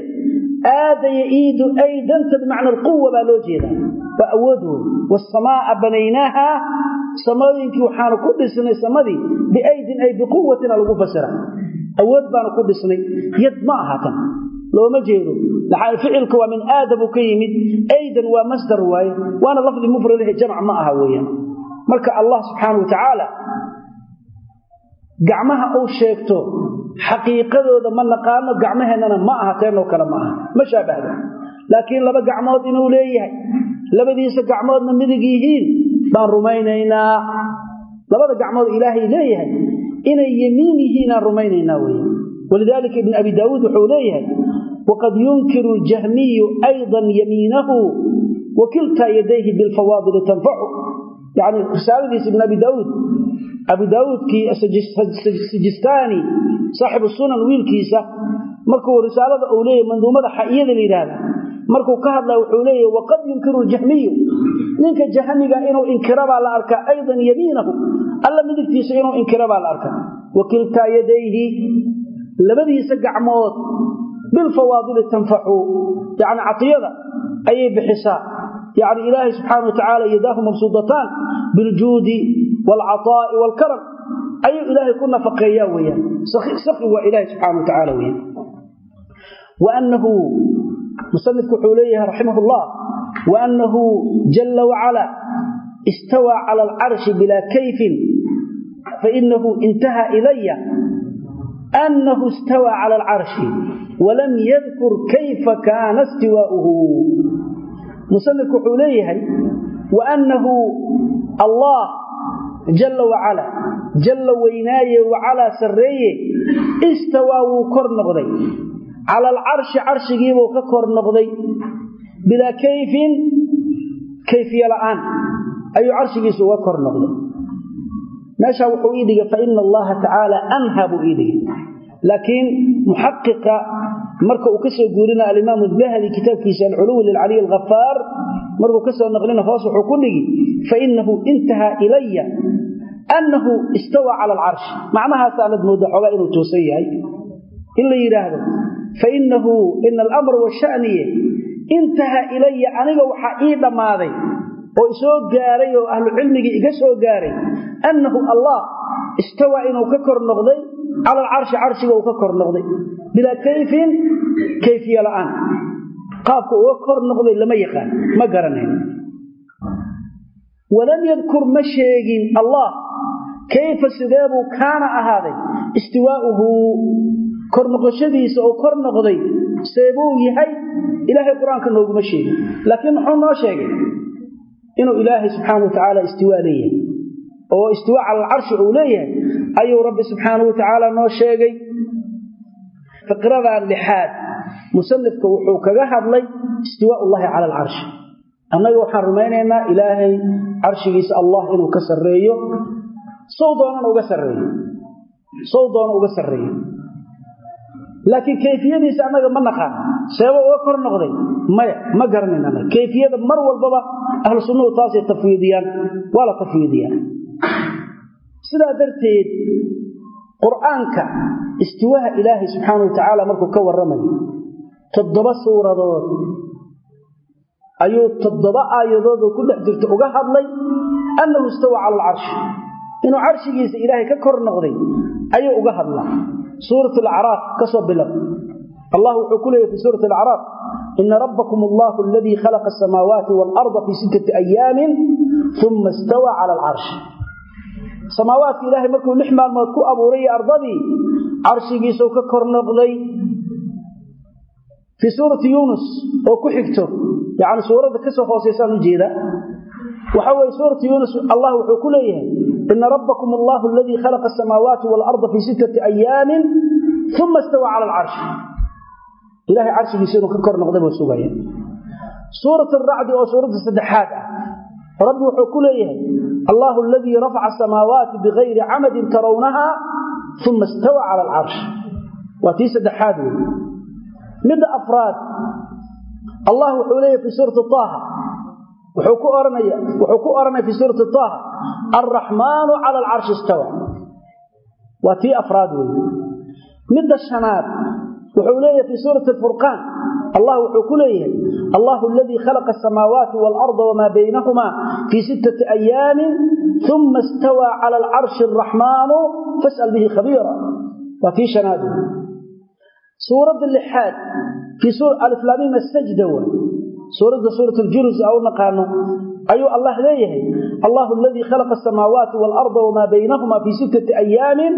aada yaiidu aydanta bimacna alquwa baa loo jeedaa. Waa awood wey wasamaa'a banaynaaha samooyinkii waxaanu ku dhisnay samadii biaydin ay biquwatina lagu fasira. Awood baanu ku dhisnay yad ma aha looma jeedo. Ficilka waa min aada buu ka yimid aydan waa masdar waaye waana lafdi mufradahe jamc ma aha weeyaan. Marka allah subxaana wa tacaala gacmaha uu sheegto xaqiiqadooda ma naqaano gacmaheennana ma aha teenoo kale ma aha. Ma shaabahda laakiin laba gacmood inuu leeyahay labadiisa gacmoodna midig yihiin baan rumaynaynaa. Labada gacmood ilaahay leeyahay inay yemiin yihiinaan rumaynaynaa weya walidaalika ibn abi daawuud wuxuu leeyahay waqad yunkiru ljahmiyu aydan yamiinahu wa kiltaa yadayhi bilfawaadili tanfacu yani risaaladiisa ibn abi daauud abu daauudkii sijistaani saaxibu sunan wiilkiisa markuu risaalada uu leeyahy manduumada xa'iyada la yidhaahda markuu ka hadlaya wuxuu leeyahy waqad yunkiru ljahmiyu ninka jahmiga inuu inkira baa la arkaa aydan yamiinahu alla midigtiisa inuu inkira baa la arkaa wa kiltaa yadayhi labadiisa gacmood bilfawaadili tanfacu yani catiyada ayay bixisaa yani ilaahay subxaana wa tacaala yadaahu mabsuudataan biljuudi waalcataa'i waalkaram. Ayuu ilaahay ku nafaqeeyaa weyaan saki waa ilahay subxana wa tacaala weyaan waanahu musanifku wuxuu leeyahay raximah llah waanahu jala wacala istawaa cala alcarshi bilaa kayfin fainahu intaha ilaya anahu istawaa cala alcarshi walam yadkur kayfa kaana istiwaa'uhu musanifku wuxuu leeyahay waannahu allah jalla wacala jalla weynaaye wacalaa sarreeye istawaa wuu kor noqday. Cala alcarshi carshigiibuu ka kor noqday. Bilaa kayfin kayfiye la'aan ayuu carshigiisu uga kor noqday. Meeshaa wuxuu ii dhigay faina allaha tacaala anha buu marka uu ka soo guurina alimaam dahabi kitaabkiisa alculuwi lilcaliy alghafaar markuu ka soo naqlina hoos wuxuu ku dhigi fainahu intahaa ilaya annahu istawaa cala alcarshi macnahaasaanad mooda xoogaa inuu toosan yahay. In la yidhaahdo fainahu ina alamra washaniye intahaa ilaya aniga waxaa ii dhammaaday oo isoo gaaray oo ahlucilmigii iga soo gaaray annahu allah istawaa inuu ka kor noqday cala alcarshi carshiga uu ka kor noqday. Bilaa kayfin kayfiye la'aan. Qaabka uga kor noqday lama yaqaan ma garanayn. Walam yadkur ma sheegin allah kayfa sideebuu kaana ahaaday? Istiwaa'uhu kor noqoshadiisa oo kor noqday seebuu yahay? Ilaahay qur'aanka nooguma sheegin. Laakiin muxuu noo sheegay? Inuu ilaahay subxaana wa tacaala istiwaa leeyahay. Oo istiwaa cala alcarshi uu leeyahay ayuu rabbi subxaana wa tacaala noo sheegay. Fiqradan lixaad. Musanifka wuxuu kaga hadlay istiwaa ullahi cala alcarshi annaga waxaan rumaynaynaa ilaahay carshigiisa allah inuu ka sarreeyo. Sow doonana uga sarreeyo. Sow doona uga sarreeyo. Laakiin kayfiyadiisa annaga ma naqaan. Seeba uga kor noqday. Maya ma garanayn annaga. Kayfiyada mar walbaba ahlu sunnuhu taasay tafwiidiyaan. Waa la tafwiidiyaan sidaa darteed qur'aanka istiwaha ilaahay subxaana wa tacaala markuu ka warramayo toddoba suuradood ayuu toddoba aayadood oo ku dhex jirta uga hadlay annahu istawa cala alcarshi inuu carshigiisa ilaahay ka kor noqday ayuu uga hadlaa. Suurat alacraaf ka soo bilow. Allah wuxuu ku leeyahy fi suurati alacraaf ina rabbakum allahu aladii khalaqa asamaawaati waalarda fii sittati ayaamin uma istawaa cala alcarshi samaawaadka ilaahay markuu lix maalmood ku abuuray ardadii carshigiisau ka kor noqday. Fii suurati yuunus oo ku xigto yani suuradda ka soo hoosaysaan ujeeda waxa weye suuratu yuunus allah wuxuu ku leeyahay ina rabbakum allahu aladii khalaqa asamaawaati waalarda fii sittati ayaamin uma istawaa cala alcarshi ilahay carshigiisa inuu ka kor noqday buu sugaya. Suurat aracdi oo suuradda saddexaad ah rabbi wuxuu ku leeyahay allahu aladii rafaca asamaawaati bigayri camadin tarawnaha uma istawa cala alcarshi waa tii saddexaad wey midda afraad allah wuxuu leeyahy fi suurati taaha. Wuxuu ku ohanaya wuxuu ku odhanaya fi suurati taaha alraxmaanu cala alcarshi istawa. Waa tii afraad wey midda shanaad wuxuu leeyahay fi suurati alfurqaan allah wuxuu ku leeyahay allahu aladii khalaqa asamaawaati waalarda wamaa baynahuma fii sittati ayaamin uma istawaa cala alcarshi araxmaanu fas'al bihi khabiira waa tii shanaad. Wey suuradda lixaad aliflaamiim asajda wa suuradda suurat ljurus a u naqaano ayuu allah leeyahay allahu aladii khalaqa asamaawaati waalarda wamaa baynahuma fii sittati ayaamin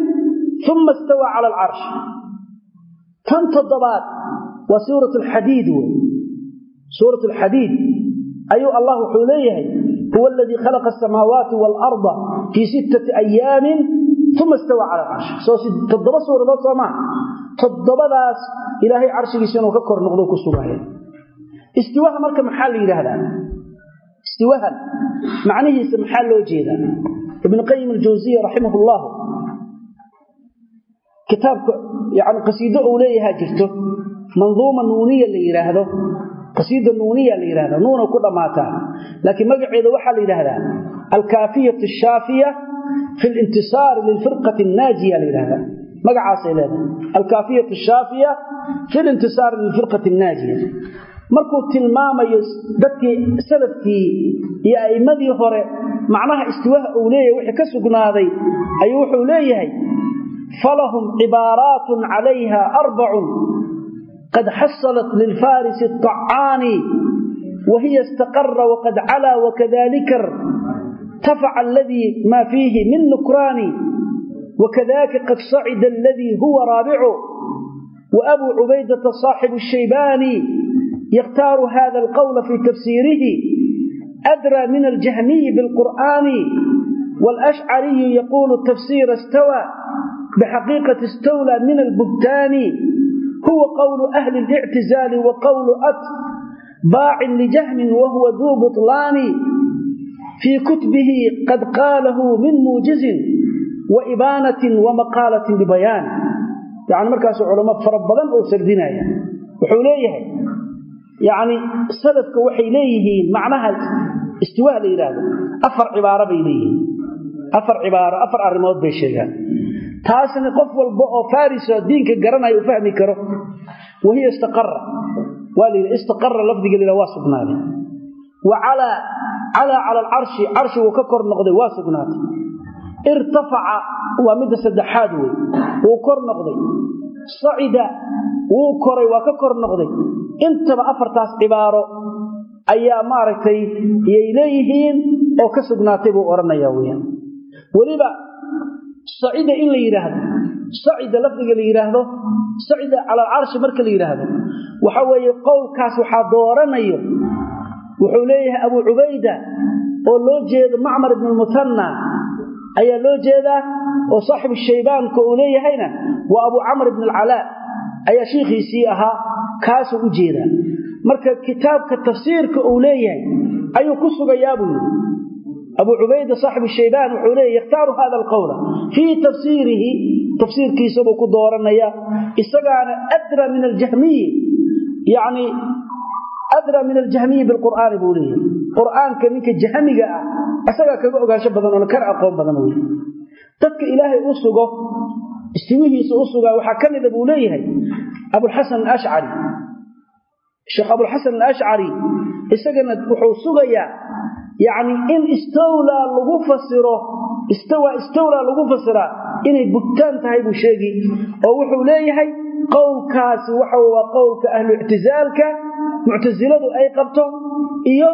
uma istawaa cala alcarsh tan toddobaad waa suurat alxadiid wey. Suurat alxadiid ayuu allah wuxuu leeyahay huwa aladii khalaqa asamaawaati waalarda fii sittati ayaamin uma istawaa cala alcarsh soo toddoba suuradood soo maa toddobadaas ilaahay carshigiisa inuu ka kor noqdo ku sugaya istiwaha marka maxaa la yidhaahdaa? Istiwahan macnihiisa maxaa loo jeedaa? Ibnu qayim aljawsiya raximah llahu kitaabka yani manduuma nuuniya la yidhaahdo qasiida nuuniya la yidhahda nuuna ku dhammaataa laakiin magaceeda waxaa la yidhaahdaa alkaafiyatu ashaafiya fi lintisaari lilfirqati annaajiya la yidhahda magacaasay leedahay. Alkaafiyatu ashaafiya fi lintisaari lilfirqati annaajiya markuu tilmaamayo dadkii salafkii iyo a'immadii hore macnaha istiwaha uu leeyahay wixii ka sugnaaday ayuu wuxuu leeyahay falahum cibaaraatun calayha arbacun qad xasalat lilfarisi aطacaani wahiya istaqara waqad calaa wakadalika irtafaca aladii maa fiihi min nukraani wakadaka qad sacida aladii huwa raabicu waabuu cubaydata saaxibu shaybaani يختار هذا القول في تفسيره أدرى من الجهمي بالقرآن والأشعري يقول التفسير huwa qawlu ahli lictizaali wa qawlu at baacin lijahmin wahuwa duu buطlaani fii kutbihi qad qaalahu min muujizin wa ibaanatin wa maqaalatin bibayaan yani markaas culamo fara badan oo sardinaya. Wuxuu leeyahay yani salafka waxay leeyihiin macnaha istiwa la yidhaahdo afar cibaaro bay leeyihiin. Afar cibaaro afar arrimood bay sheegaan taasna qof walba oo faris oo diinka garanayo u fahmi karo wahiya istaqarra. Wali istaqarra lafdiga lila wasubnaadi wa ala ala ala al-arsh arsh uu ka kor noqday wasubnaadi irtafa'a wa mid saddexaad way uu kor noqday. Sa'ida uu koray waa ka kor noqday. Intaba afartaas cibaaro ayaa maaragtay iyay leeyihiin oo ka sugnaatay buu odhanaya weyaan weliba sacida in la yidhaahdo sacida lafdiga la yidhaahdo sacida cala alcarshi marka la yidhaahdo waxa weeye qowlkaas waxaa dooranayo wuxuu leeyahay abuu cubayda oo loo jeedo macmar ibn lmutanna ayaa loo jeedaa oo saaxibu shaybaanka uu leeyahayna waa abuu camr ibn alcalaa ayaa shiikhiisii ahaa kaasuu u jeedaa. Marka kitaabka tafsiirka uu leeyahay ayuu ku sugayaa buu yidhi abuu cubayda saaxibu shaybaan wuxuu leeyahy yakhtaaru hada alqowla fii tafsiirihi tafsiirkiisabuu ku dooranaya isagaana adra min aljahmiyi yacni adra min aljahmiyi bilqur'aani buu leeyahay. Qur'aanka ninka jahmiga ah isagaa kaga ogaansho badan oona kana aqoon badan wey dadka ilaahay u sugo istiwihiisa u sugaa waxaa ka mida buu abulxasan alashcari isagana wuxuu yacni in istawlaa lagu fasiro istawa istawlaa lagu fasiraa inay bugtaan tahay buu sheegi oo wuxuu leeyahay qowlkaasi waxa waa qowlka ahlu ictizaalka muctasiladu ay qabto iyo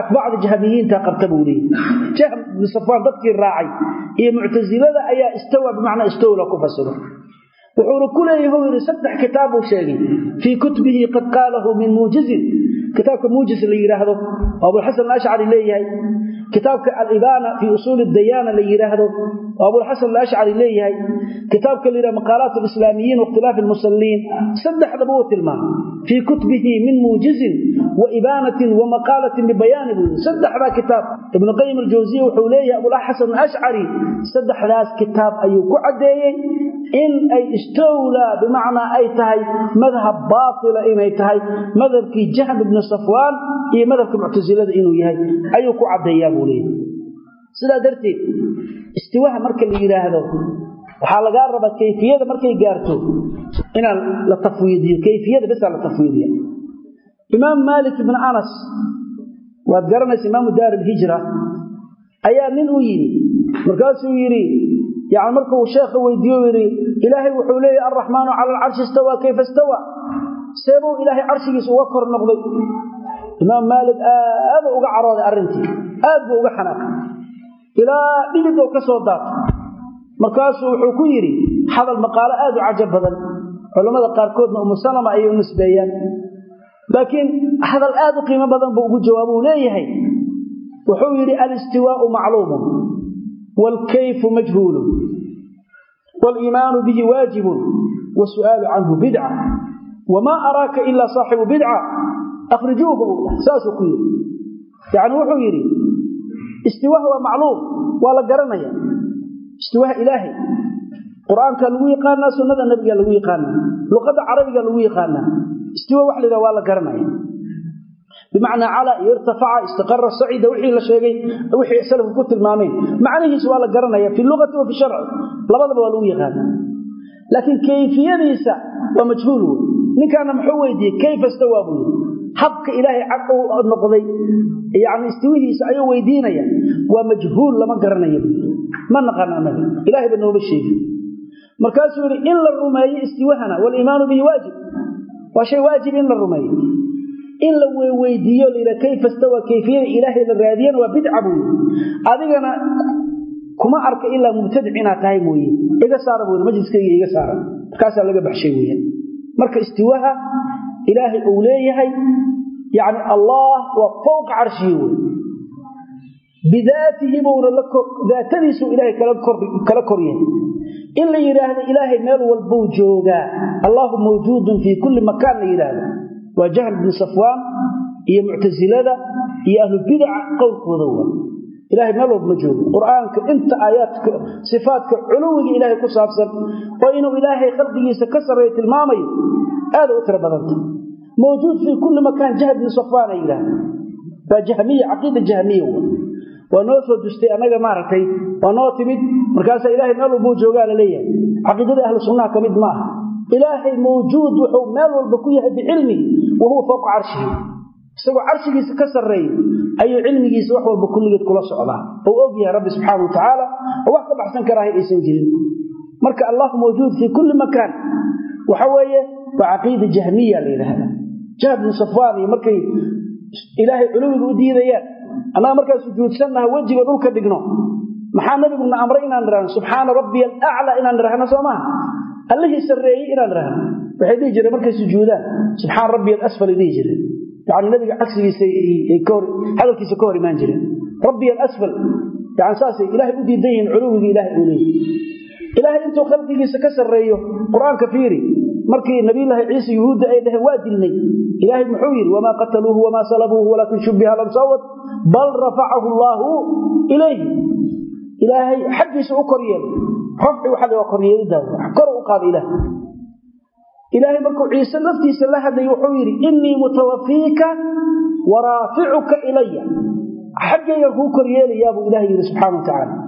atbaacda jahmiyiinta qabta buu ibn safaan dadkii raacay iyo muctasilada ayaa istawa bimacnaa istawla ku fasiro. Wuxuuna ku leeyahay uu yidhi saddex kitaab buu sheegay. Fii kutubihi qad qaalahu min muujizin. Kitaabka muujis la yidhaahdo oo abulxasan alashcari leeyahay kitaabka alibaana fii usuuli dayaana la yidhaahdo oo abulxasan alashcari leeyahay kitaabka la yidhahdo maqaalaat alislaamiyiin waاkhtilaafi almusalliin saddexdaba uu tilmaamay fii kutubihi min muujizin wa ibaanatin wa maqaalatin bibayaani buu yidhi saddexdaa kitaab ibnu qayim aljawsiya wuxuu leeyahay abulxasan alashcari saddexdaas kitaab ayuu ku caddeeyey in ay istowlaa bimacnaa ay tahay madhab baatila inay tahay madhabkii jahm ibnu safwaan iyo madhabka muctasilada inuu yahay ayuu ku caddeeyaa buu sidaa darteed istiwaha marka la yidhaahdo waxaa lagaa rabaa kayfiyada markay gaarto inaan la tafwiidiyo kayfiyada bisaa la tafwiidiya imaam maalik ibn anas waad garanaysa imaamu daar alhijra ayaa nin u yimi markaasuu yidhi yani markuu sheekha weydiiyo yidhi ilaahay wuxuu leeyahy alraxmaanu cala alcarshi istawaa kayfa istawa? Seebuu ilaahay carshigiisa uga kor noqday imaam maalik aaduu uga carooday arrintii aad buu uga xanaaqay. Ilaa dhidid oo ka soo daatay. Markaasuu wuxuu ku yidhi hadal maqaalo aad u cajab badan. Culammada qaarkoodna umu salama ayay u nisbeeyaan laakiin hadal aad u qiimo badan buu ugu jawaabo uu leeyahay. Wuxuu yidhi alistiwaau macluumun waalkayfu majhuulun waaliimaanu bihi waajibun wasu'aalu canhu bidca wamaa araaka ilaa saaxibu bidca dhahay saasuu ku yidhi yacni wuxuu yidhi istiwaha waa macluum waa la garanaya istiwaha ilaahay qur'aanka lagu yaqaanaa sunnada nabiga lagu yaqaanaa luqadda carabiga lagu yaqaanaa istiwa wax laydhaha waa la garanaya bimacnaa cala iyo irtafaca istaqara sacida wixii la sheegay wixii salafku ku tilmaameen macnihiisu waa la garanaya fi luqati wa fi sharci labadaba waa lagu yaqaana laakiin kayfiyadiisa waa habka ilaahay cad noqday yani istiwihiisa ayuu weydiinaya. Waa majhuul lama garanayo. Ma naqaan anaga ba nooma sheegi markaasuu yidhi in la rumeeyo istiwahana waliimaanu bihi waajib. Waa shay waajib in la rumeeyo. In la weydiiyo layidha kayfa stawa kayfiyada ilaahay la raadiyana waa bidca buu yidhi. Adigana kuma arka ilaa mubtadic inaad tahay mooye. Iga saara buu majliskayga iga saara. Markaasaa laga baxshay weyaan marka istiwaha ilaahay uu leeyahay yani allah waa fowqa carshigii wey bidaatihi buuna daatadiisuu ilaahay kala koryahay in la yidhaahdo ilaahay meel walbuu joogaa allahu mawjuudun fii kulli makaan la yidhaahdo. Waa jahl bnu safwaan iyo muctasilada iyo ahlubidaca qowlkooda wa ilahay meel walba ma joogo. Qur'aanka inta aayaadka sifaatka culuwiga ilaahay ku saabsan oo inuu ilaahay khalqigiisa ka sarreeya tilmaamayo mawjuud fii kulli makaan jahl bnu safwaan ay yidhaahda waa jahmiya caqiida jahmiya waa noo soo dustay annaga maaragtay waa noo timid markaasaa ilaahay meel walbuu joogaa la leeyahay caqiidada ahlu sunnaha ka mid ma aha ilaahay mawjuud wuxuu meel walba ku yahay bicilmihi wa huwa fowqa carshihi isagoo carshigiisa ka sarreeya ayuu cilmigiisa wax walba kulligeed kula socdaa ou og yahay rabbi subxaana wa tacaala oo wax ka baxsan karaahay aysan jirin marka jahl bnu safwaan iyo markay ilaahay culuwiga u diidayaan. Annaga markaan sujuudsannaha wejiga dhulka dhigno. Maxaa nabiguna amray inaan idhahno subxaana rabbiya alaclaa inaan idhahno soo maha allihii sarreeyey inaan idhahno waxay dhihi jireen markay sujuudaan subxaana rabbiya alasfal dhihi jireen. Yani nabiga cagsigiisa hadalkiisa ka hor imaan jireen. Rabbiya alasfal. Yani saasay ilaahay u diidan yihiin culuwigii ilahay uu leeyahy ilaahay intuu khalqigiisa ka sarreeyo qur'aanka fiiri markii nabiyulaahi ciise yuhuudda ay dhaheen waa dilnay ilaahay muxuu yidhi wamaa qataluuhu wamaa salabuuhu walaakin shubbiha lam sawad. Bal rafacahu allaahu ilayhi. Ilaahay xaggiisa u kor yeelay rafci waxa la koryeelidda kor u qaada ilaah ilaahay markuu ciise laftiisa la hadlayay wuxuu yidhi innii mutawafiika wa raaficuka ilaya xaggaygan kuu kor yeelayaa buu ilahay yidhi wa tacaala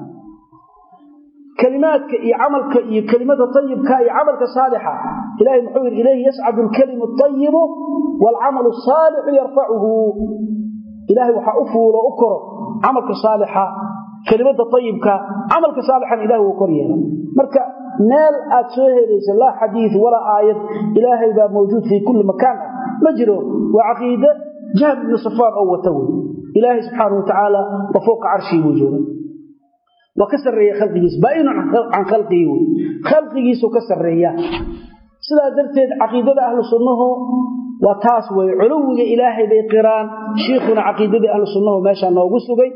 kelimaadka iyo camalka iyo kelimada ayibka iyo camalka saalixa ilahay muxuu yidhi ilayhi yascadu alkalimu ayibu waalcamalu saalixu yarfacuhu ilaahay waxaa u fuulo u koro camalka saalixa kelimada ayibka ilahay marka meel aad soo helayso laa xadiid walaa aayad ilaahay baa mawjuud fii kulli makaan ah. Ma jiro waa caqiide jahl ibnu safaan oo wata wey. Ilaahay wa fowqa carshii buu waa ka sarreeya khalqigiisa baainun can khalqigi wey khalqigiisuu ka sarreeya. Sidaa darteed caqiidada ahlu sunnahu waa taas weye culuwiga ilaahay bay qiraan. Shiikhuna caqiidadii ahlu sunnahu meeshaa noogu sugay.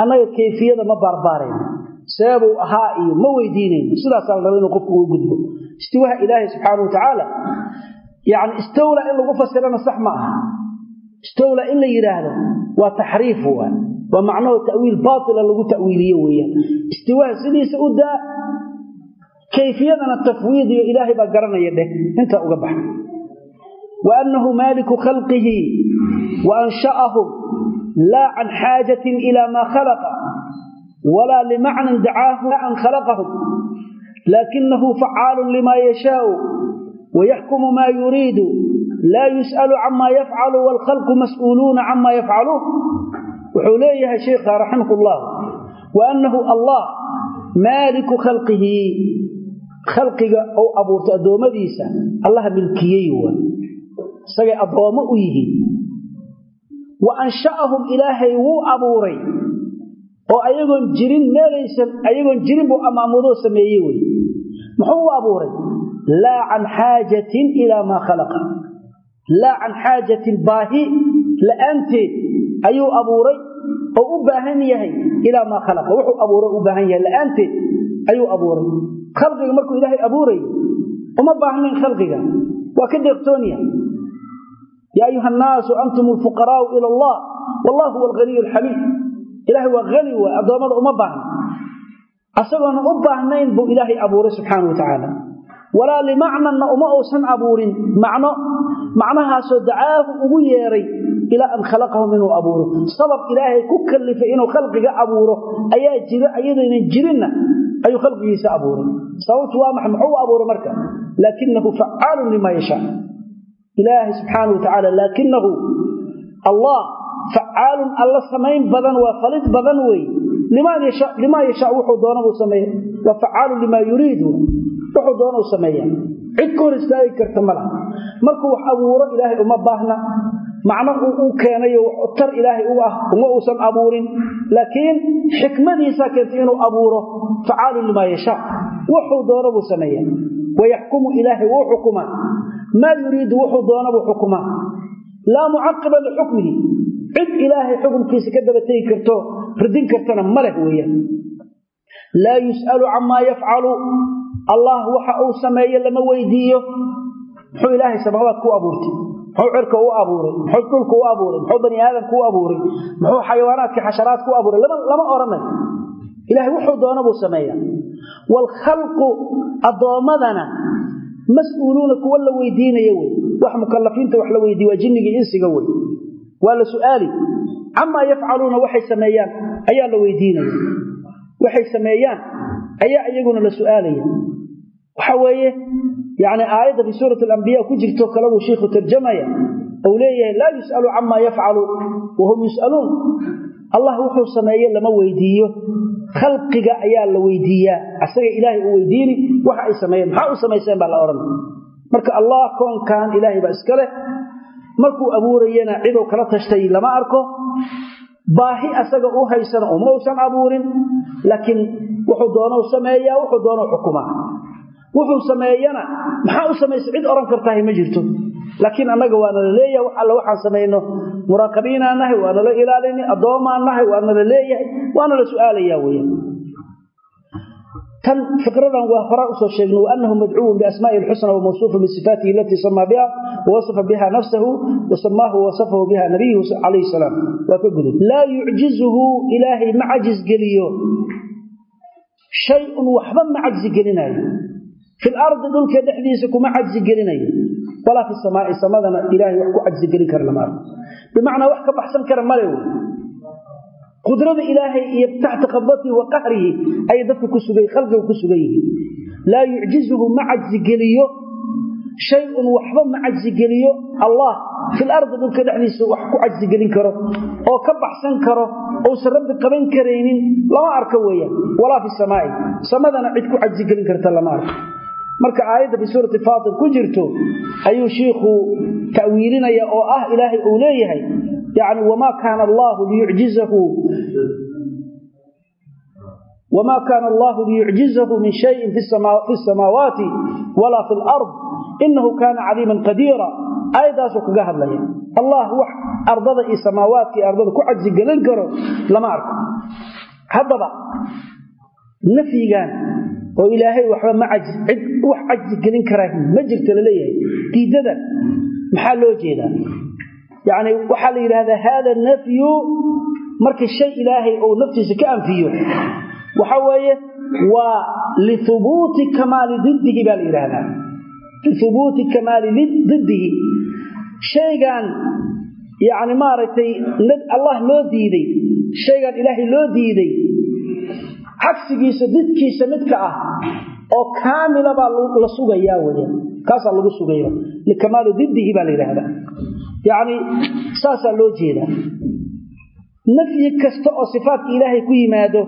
Annaga kayfiyada ma baarbaarayn seebuu ahaa iyo ma weydiinayno sidaasaa la raba inuu qofku ugu gudbo. Istiwaha ilaahay subxaana wa tacaala yani istawla in lagu fasirana sax ma aha istawla in la yidhaahdo waa taxriif waa waa macnaho tawiil baaila lagu tawiiliye weeyaan. Istiwaha sidiisa u daa kayfiyadana tafwiid iyo ilaahay baa garanaya dheh intaa uga baxa. Wa annahu maaliku khalqihi wa ansha'ahum laa can xaajatin ilaa maa khalaqa walaa limacnan dacaahu an khalaqahum laakinahu facaalun limaa yashaau wayaxkumu maa yuriidu laa yus'alu camaa yafcalu waalkhalqu mas'uuluuna camaa yafcaluun wuxuu leeyahay sheikha raximah ullah wa annahu allah maaliku khalqihi khalqiga ou abuurtay addoommadiisa allaha milkiyey wa isagay addoommo u yihiin wa ansha'ahum ilaahay wuu abuuray oo ayagoon jirin meelaysan ayagoon jirin buu amaamuudoo sameeyey wey muxuu u abuuray laa can xaajatin laa can xaajatin baahi la'aanteed ayuu abuuray oo u baahan yahay ilaa maa khalaqa. Wuxuu abuuray u baahan yahay. La'aanteed ayuu abuuray. Khalqiga markuu ilaahay abuurayay uma baahnayn khalqiga. Waa ka deeqtooniya. Yaa ayuha annaasu antum alfuqaraa'u ila allah. Wallah huwa alghaniy alxamiid ilaahay waa hani waay addoommada uma baahna. Asagoona u baahnayn buu ilaahay abuuray subxaana wa tacaala walaa limacnanna uma uusan abuurin. Macno macnahaasoo dacaahu ugu yeeray ilaa an khalaqahum inuu abuuro. Sabab ilaahay ku kallifay inuu khalqiga abuuro ayaa jiro ayadaynan jirinna ayuu khalqigiisa abuuray. Sababtu waa maxay muxuu u abuuray marka? Laakinahu facaalun limaa yashaa. Ilaahay subxaana wa tacaala laakinahu allah facaalun alla samayn badan waa falid badan wey. Limaa yashaa wuxuu doonabuu sameeya waa facaalun limaa yuriidu wuxuu doonau sameeya cid ka hor istaagi karta ma laha markuu wax abuuro ilaahay uma baahna. Macno uu keenayo tar ilaahay u ah uma uusan abuurin. Laakiin xikmadiisaa keentay inuu abuuro facaalun limaa yashaa wuxuu doonabuu sameeya wayaxkumu ilaahay wuu xukumaa. Maa yuriidu wuxuu doonabuu xukumaa. Laa mucaqiba lixukmihi. Cid ilaahay xukunkiisa ka daba tegi karto ridin kartana ma leh weeyaan. Laa yus'alu camaa yafcalu. Allah waxa uu sameeye lama weydiiyo muxuu ilaahay samaawaad ku abuurtay? Muxuu cirka u abuuray? Muxuu dhulka u abuuray? Muxuu bani aadamka u abuuray? Muxuu xayawaanaadka xasharaadka u abuuray? Lama odhanayo ilaahay wuxuu doona buu sameeyaa. Waalkhalqu addoommadana mas'uuluuna kuwa la weydiinaya wey. Wax mukalafiinta wax la weydiiye waa jinnigii insiga wey. Waa la su'aali. Camaa yafcaluuna waxay sameeyaan ayaa la weydiinaya. Waxay sameeyaan ayaa iyaguna la su'aalaya waxa weeye yani aayadda fi suurat alambiya ku jirto kale buu shiikhu tarjamaya ou leeyahay laa yus'alu camaa yafcalu wahum yus'aluun. Allah wuxuu sameeye lama weydiiyo. Khalqiga ayaa la weydiiyaa. Asaga ilaahay uu weydiini waxa ay sameeyeen maxaa u samayseen baa la odhan. Marka allah koonkan ilaahay baa iska leh. Markuu abuurayana ciduu kala tashtay lama arko. Baahi asaga u haysana uma abuurin laakiin wuxuu doona sameeyaa wuxuu doona xukumaa wuxuu sameeyana. Maxaa u samaysa cid oran kartahay ma jirto. Laakiin annaga waa nala leeyahay wax alla waxaan samayno. Muraaqabiinaa nahay waa nala ilaalini. Addoomaan nahay waa nala leeyahay. Waa nala su'aalaya weeyaan. Tan fikradan waa horaa u soo sheegnay waanahu madcuun biasmaa'i lxusna wamawsuufun bisifaatihi alatii samaa biha wawasafa biha nafsahu wasamaahu wawasafahu biha nabiyuhu calayhi salaam. Waa ka guday laa yucjizuhu ilaahay ma cajis geliyo. Shay-un waxba ma cajsi gelinaayo fi lardi dhulka dhexdiisa kuma cajsi gelinayo walaa fi samaai samadana ilahay wax ku cajsi gelin kara lama bimacnaa wax ka baxsan kara male qudrada ilaahay iyo taxta qabdatihi wa ayay dadka ku sugan khalqiga ku sugan yihiin laa yucjizuhu ma cajsi geliyo shay-un waxba ma cajsi geliyo allah fil ardi dhulka dhexdiisa wax ku cajsi gelin karo oo ka baxsan karo ousan rabbi qaban karaynin lama arko weeyaan walaa fi samaai samadana cid ku cajsi gelin karta lama arko marka aayadda fi suurati faatir ku jirto ayuu shiikhu ta'wiilinaya oo ah ilaahay uu leeyahay yani wamaa kaana allaahu liyucjizahu wamaa kaana allaahu liyucjizahu min shayin fi samaawaati walaa fi lard inahu kaana caliiman qadiira. Aayaddaasuu kaga hadlaya allah wax ardada iyo samaawaadka ardada ku cajsi gelin karo lama arko. Haddaba nafyigan oo ilaahay waxba ma cid wax cajsi gelin karaa ma jirto la leeyahay diidada maxaa loo jeedaa? Yani waxaa la yidhahdaa haada nafyu markii shay ilaahay uu naftiisa ka anfiyo. Waxa weeye waa lihubuuti kamaali diddihi baa la yidhaahdaa. Lihubuuti kamaali diddihi. Shaygan yani maaragtay allah loo diiday shaygan ilaahay loo diiday cagsigiisa didkiisa midka ah oo kaamila baa la sugayaa weya kaasaa lagu sugaya likamaali diddihi baa la yidhaahdaa. Yacni saasaa loo jeedaa nafyi kasta oo sifaatka ilaahay ku yimaado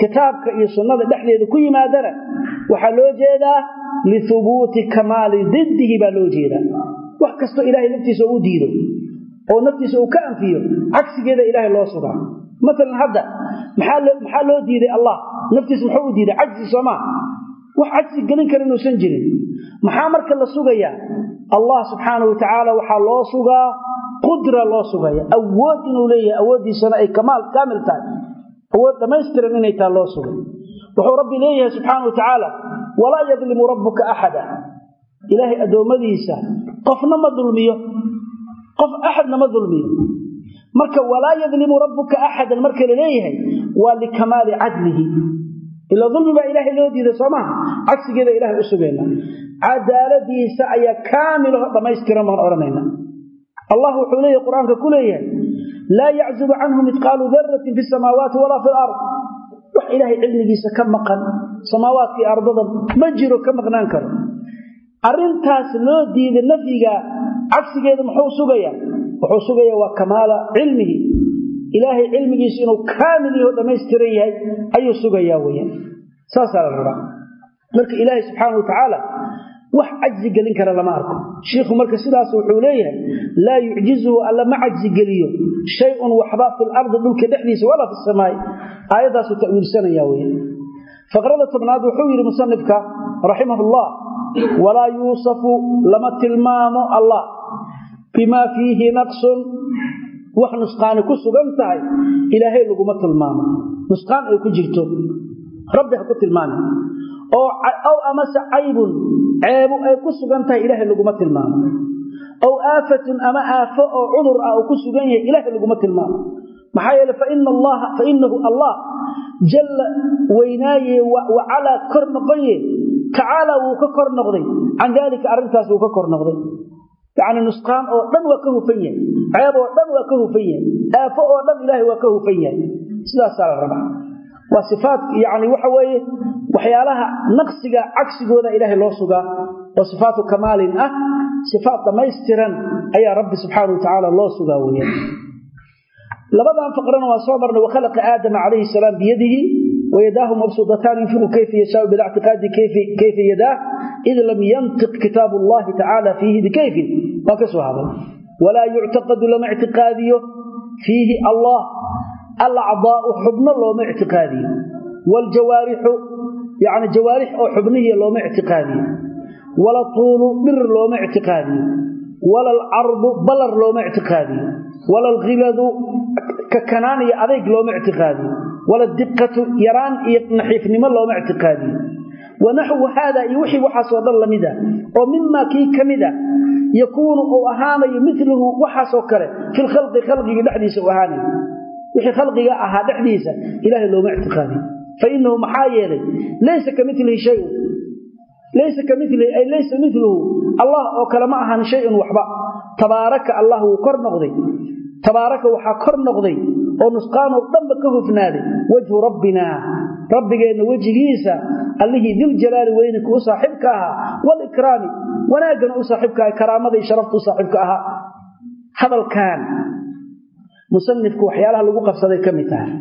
kitaabka iyo sunnada dhexdeeda ku yimaadana waxaa loo jeedaa lihubuuti kamaali diddihi baa loo jeedaa wax kastoo ilaahay naftiisa u diido oo naftiisa uu ka anfiyo cagsigeeda ilaahay loo sugaa maalan hadda maxaa loo diiday allah? Naftiisa muxuu u diiday? Cajzi soomaa wax cajsi gelin kara inuusan jirin. Maxaa marka la sugayaa allah subxaana wa tacaala waxaa loo sugaa qudra loo sugaya. Awood inuu leeyahay awooddiisana ay kamaal kaamil tahay. Awood dhammaystiran inay taha loo sugay. Wuxuu rabbi leeyahay subxaana wa tacaala walaa yadlimu rabbuka axada. Ilaahay addoommadiisa qofna ma dulmiyo. Qof axadna ma dulmiyo marka walaa yadlimu rabbuka axadan marka la leeyahay waa likamaali cadlihi. Ila dulmi baa ilaahay loo diiday soo maaha? Cagsigeeda ilahay u sugayna. Cadaaladiisa ayaa kaamilaho dhammaystiran baan odhanayna allah wuxuu leeyahay qur'aanka ku leeyahay laa yaczubu canhu midqaalu daratin fi samaawaati walaa fi lard wax ilaahay cilmigiisa ka maqan samaawaadka iyo ardada ma jiro ka maqnaan karo. Arrintaas loo diiday nafyiga cagsigeeda muxuu sugayaa wuxuu sugayaa waa kamaala cilmihi. Ilaahay cilmigiisu inuu kaamil yaho dhammaystiran yahay ayuu sugayaa weyaan saasaa la rabaa. Marka ilaahay subxaana wa tacaala wax cajzi gelin kara lama arko. Shiikhu marka sidaas wuxuu leeyahay laa yucjizuhu alla ma cajzi geliyo. Shay-un waxba fi lardi dhulka dhexdiisa walaa fi samaai. Aayaddaasuu ta'wiilsanaya wey faqrada tobnaad wuxuu yidhi musanifka raximahullah walaa yuusafu lama tilmaamo allah bimaa fiihi naqsun. Wax nusqaani ku sugan tahay ilaahay laguma tilmaamo. Nusqaan ay ku jirto. Rabbi ha ku tilmaami oo aw amase caybun ceebu ay ku sugan tahay ilaahay laguma tilmaamo. Aw aafatun ama aafo oo cudur ah uu ku sugan yahay ilaahay laguma tilmaamo. Maxaa yeele fainahu allah jalla weynaaye wacalaa kor noqoye tacaala wuu ka kor noqday. Can daalika arrintaas wuu ka kor noqday yacni nusqaan oo dhan waa ka hufan yahay. Ceeb oo dhan waa ka hufan yahay. Aafo oo dhan ilaahay waa ka hufan yahay. Sidaasaa la rabaa. Waa sifaat yani waxa weeye waxyaalaha naqsiga cagsigooda ilaahay loo sugaa. Oo sifaatu kamaalin ah. Sifaat dhammaystiran ayaa rabbi subxaana wa tacaala loo sugaa weeyaan. Labadan faqrana waa soo marnay wakhalaqa aadama calayhi salaam biyadihi wayadaahu mabsuudataan yunfiqu kayfa yashaau bila ictiqaadi kayfa id lam yantiq kitaabu allahi tacaala fiihi bikayfin waan ka soo hadal walaa yuctaqadu lama ictiqaadiyo fiihi allah alacdaau xubno looma ictiqaadiyo wljawaarixu yani jawaarix oo xubnihiia looma ictiqaadiyo wala tuulu dhir looma ictiqaadiyo wala alcardu ballar looma ictiqaadiyo wala alkhiladu kakanaan iyo adayg looma ictiqaadiyo wala diqatu yaraan iyo naxiifnimo looma ictiqaadiyo wanaxwu haada iyo wixii waxaasoo dhan la mid a oo mimaa kii ka mid a yakuunu uu ahaanayo miluhu waxaasoo kale fi lkhalqi khalqiga dhexdiisa u ahaanayo wixii khalqiga ahaa dhexdiisa ilaahay looma ictiqaadiyo fainahu maxaa yeelay laysa ka milihi shayun laysa ka milihi ay laysa miluhu allah oo kale ma ahan shayun waxba tabaaraka allah wuu kor noqday tabaaraka waxaa kor noqday oo nusqaanoo dhanba ka hufnaaday wajhu rabbinaa rabbigeenna wejigiisa allihii diljalaali weynanka u saaxiibka ahaa walikraami wanaaggana u saaxiibka aha karaamada iyo sharafta u saaxiibka ahaa. Hadalkan musanifku waxyaalaha lagu qabsaday ka mid tahay.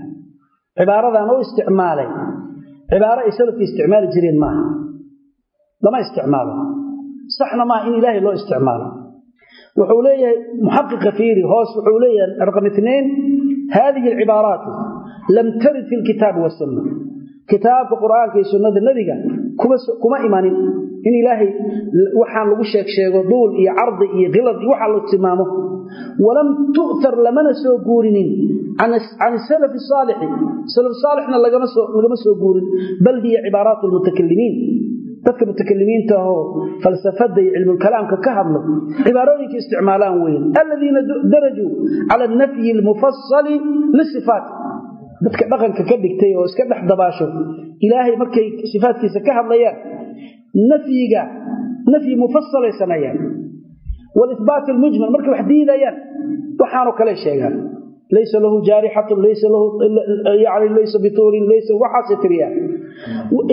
Cibaaradan u isticmaalay cibaaro ay salafki isticmaali jireen maaha lama isticmaalo. Saxna maaha in ilaahay loo isticmaalo. Wuxuu leeyahay muxaqiqa fiiri hoos wuxuu leeyahay raqam lam tarid fi lkitaabi wasunna kitaabka qur'aanka iyo sunnada nebiga kuma imanin in ilaahay waxaan lagu sheeg sheego duul iyo cardi iyo khilad iyo waxaa la tilmaamo. Walam tu'tar lamana soo guurinin can salafi saalixi salaf saalixna lagama soo guurin bal hiya cibaaraatu lmutakalimiin dadka mutakalimiinta ahoo falsafada iyo cilmulkalaamka ka hadlo cibaarooyinka isticmaalaan weyn. Aladiina darajuu cala nafyi almufasali lisifaat dadka dhaqanka ka dhigtay oo iska dhex dabaasho ilaahay markay sifaatkiisa ka hadlayaan nafyiga nafyi mufasalay sameeyaan walibaat almujmal markay wax diidayaan waxaanoo kale sheegaan. Laysa lahu jaarixatun laysa lahu yani laysa bituulin laysa waxaase tiriyaan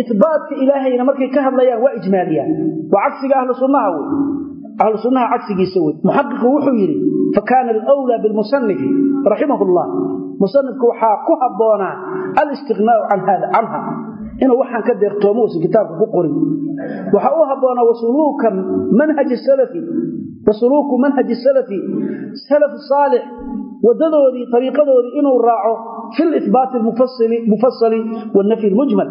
ibaatka ilaahayna markay ka hadlayaan waa ijmaaliyaan. Waa cagsiga ahlu sunnaha wey. Ahlu sunnaha cagsigiisa wey. Muxaqiqu wuxuu yidhi fakaana alwlaa bilmusanifi raximah llah musanifku waxaa ku habboonaa alistiqnaau canha. Inuu waxaan ka deeqtoomo uusan kitaabka ku qorin. Waxaa u habboonaa wasuluuka manhaji salafi wasuluuku manhaji salafi salaf saalix wadadoodii ariiqadoodii inuu raaco fi libaati mufasali wanafyi mujmal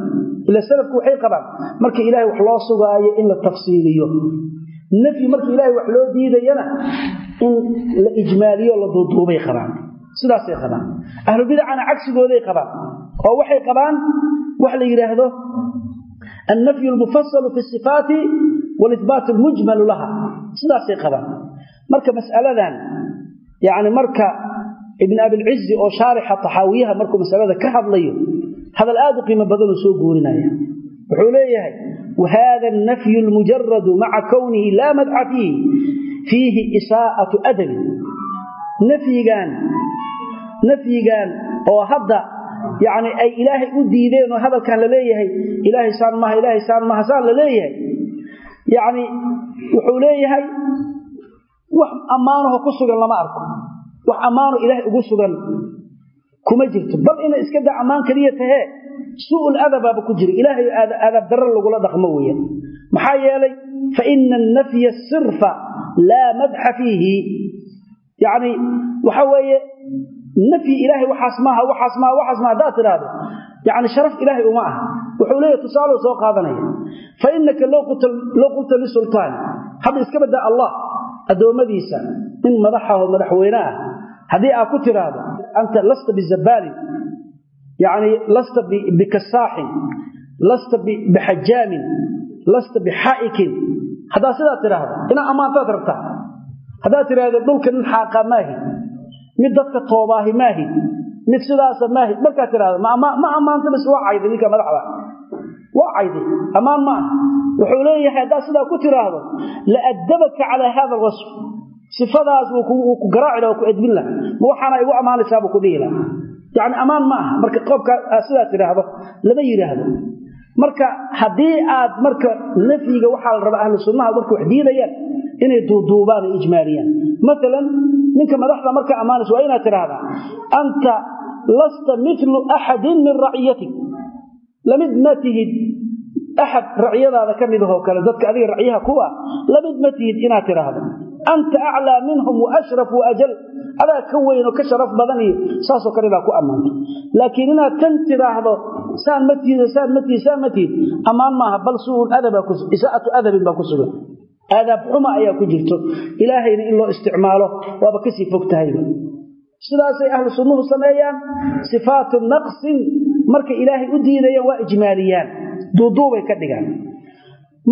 ila salafku waxay qabaan marka ilahay wax loo sugaayo in la tafsiiliyo. Nafyi marka ilahay wax loo diidayana in sidaasay qabaan. Ahlubidacana cagsigooday qabaan. Oo waxay qabaan wax la yidhaahdo annafyu lmufasalu fi sifaati walibaat lmujmalu laha. Sidaasay qabaan. Marka masaladan yani marka ibn abilcizi oo shaarixa taxaawiyaha markuu masalada ka hadlayo hadal aad u qiimo badanuu soo guurinaya wuxuu leeyahay wahada nafyu lmujaradu maca kownihi laa madxa fiihi fiihi isaa'atu adabin. Nafyigan nafyigan oo hadda yani ay ilaahay u diideen oo hadalkan la leeyahay ilaahay saan maha ilaahay saan maha saan la leeyahay yani wuxuu leeyahay wax ammaanaho ku sugan lama arko. Wax ammaano ilaahay ugu sugan kuma jirto. Bal inay iska da ammaan keliya tahee suu'ul adabaaba ku jira. Ilaahay adab darro lagula dhaqmo weeyaan. Maxaa yeelay fa ina annafya sirfa laa madxa fiihi. Yacni waxa weeye nafyi ilaahay waxaas maaha waxaas maaha waxaas maaha haddaad tidhaahdo. Yacni sharaf ilaahay uma aha. Wuxuu leeyahay tusaaluu soo qaadanaya. Fa innaka low qulta lisultaan. Hadda iska baddaa allah addoommadiisa nin madaxaho madaxweyne ah haddii aad ku tidhaahdo anta lasta bizabaalin yani lasta bikasaaxin lasta bixajaamin lasta bixaa'ikin haddaad sidaa tidhaahdo inaa ammaantaad rabtaa. Haddaad tidhaahdo dhulka nin xaaqa maahi mid dadka toobaahi maahi mid sidaasa maahi markaad tidhahdo ma ammaanta bis waa cayday ninka madaxda. Waa cayday ammaan ma wuxuu leeyahay haddaad sidaa ku tidhaahdo la addabaka calaa hada alwasf sifadaas wuu ku garaaci laha ku edbin laha ma igu ammaanaysaabuu ku dhihi laha yacni ma aha. Marka qoobka aad sidaa tidhaahdo lama yidhaahdo marka haddii aad marka nafyiga waxaa la rabaa ahlu sunnaha marka wax diidayaan inay duuduubaan ay ijmaaliyaan maalan ninka madaxda marka ammaanaysa waa inaad tidhaahdaa anta lasta milu axadin min raciyatik la mid ma tihid axad racyadaada ka mid ahoo kale dadka adiga racyaha kuwa la mid ma tihid inaad tidhaahdo. Anta aclaa minhum waashraf waajal adaa ka weyn oo ka sharaf badan iyo saasoo kale baa ku ammaanto. Laakiin inaad tan tidhaahdo saan ma tiid saan ma tiid saan ma tiid ammaan maaha bal suul adaba isaa'atu adabin baa ku sugan aadaab xuma ayaa ku jirto. Ilaahayna in loo isticmaalo waaba ka sii fog tahayba sidaasay ahlu sunnuhu sameeyaan. Sifaatu naqsin markay ilaahay u diidayaan waa ijmaaliyaan. Duuduubay ka dhigaan.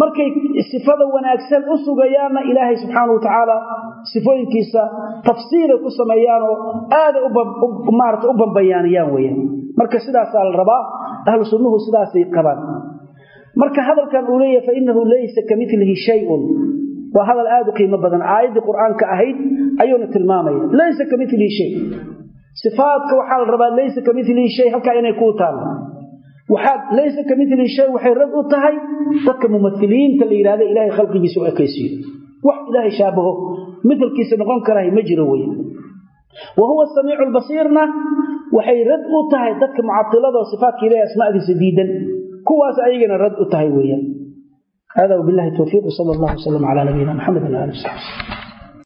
Markay sifada wanaagsan u sugayaanna ilaahay subxaanau watacaala sifooyinkiisa tafsiilay ku sameeyaanoo aaday maarata u bambayaaniyaan weyaan marka sidaasaa la rabaa ahlu sunnuhu sidaasay qabaan marka hadalkan uu leeyahay fainahu laysa ka milihi shayun. Waa hadal aad u qiimo badan. Aayaddii qur'aanka ahayd ayuuna tilmaamaya laysa ka milihi shay. Sifaadka waxaa la rabaa laysa ka milihi shay halkaa inay kuu taallo waxaad laysa ka milihi shay waxay rad u tahay dadka mumahiliinta la yidhahda ilahay khalqigiisa u ekaysiyo wax ilaahay shaabaho midalkiisa noqon karahay ma jiro wey wa huwa samiicu waxay rad u tahay dadka mucatilada oo sifaatka ilahi asmaadiisa diidan kuwaas ayagana rad u tahay weeyaan. Hada wabilahi towfiiq sal allah wslam cala nabiyina maxamed ala ali wsaxbi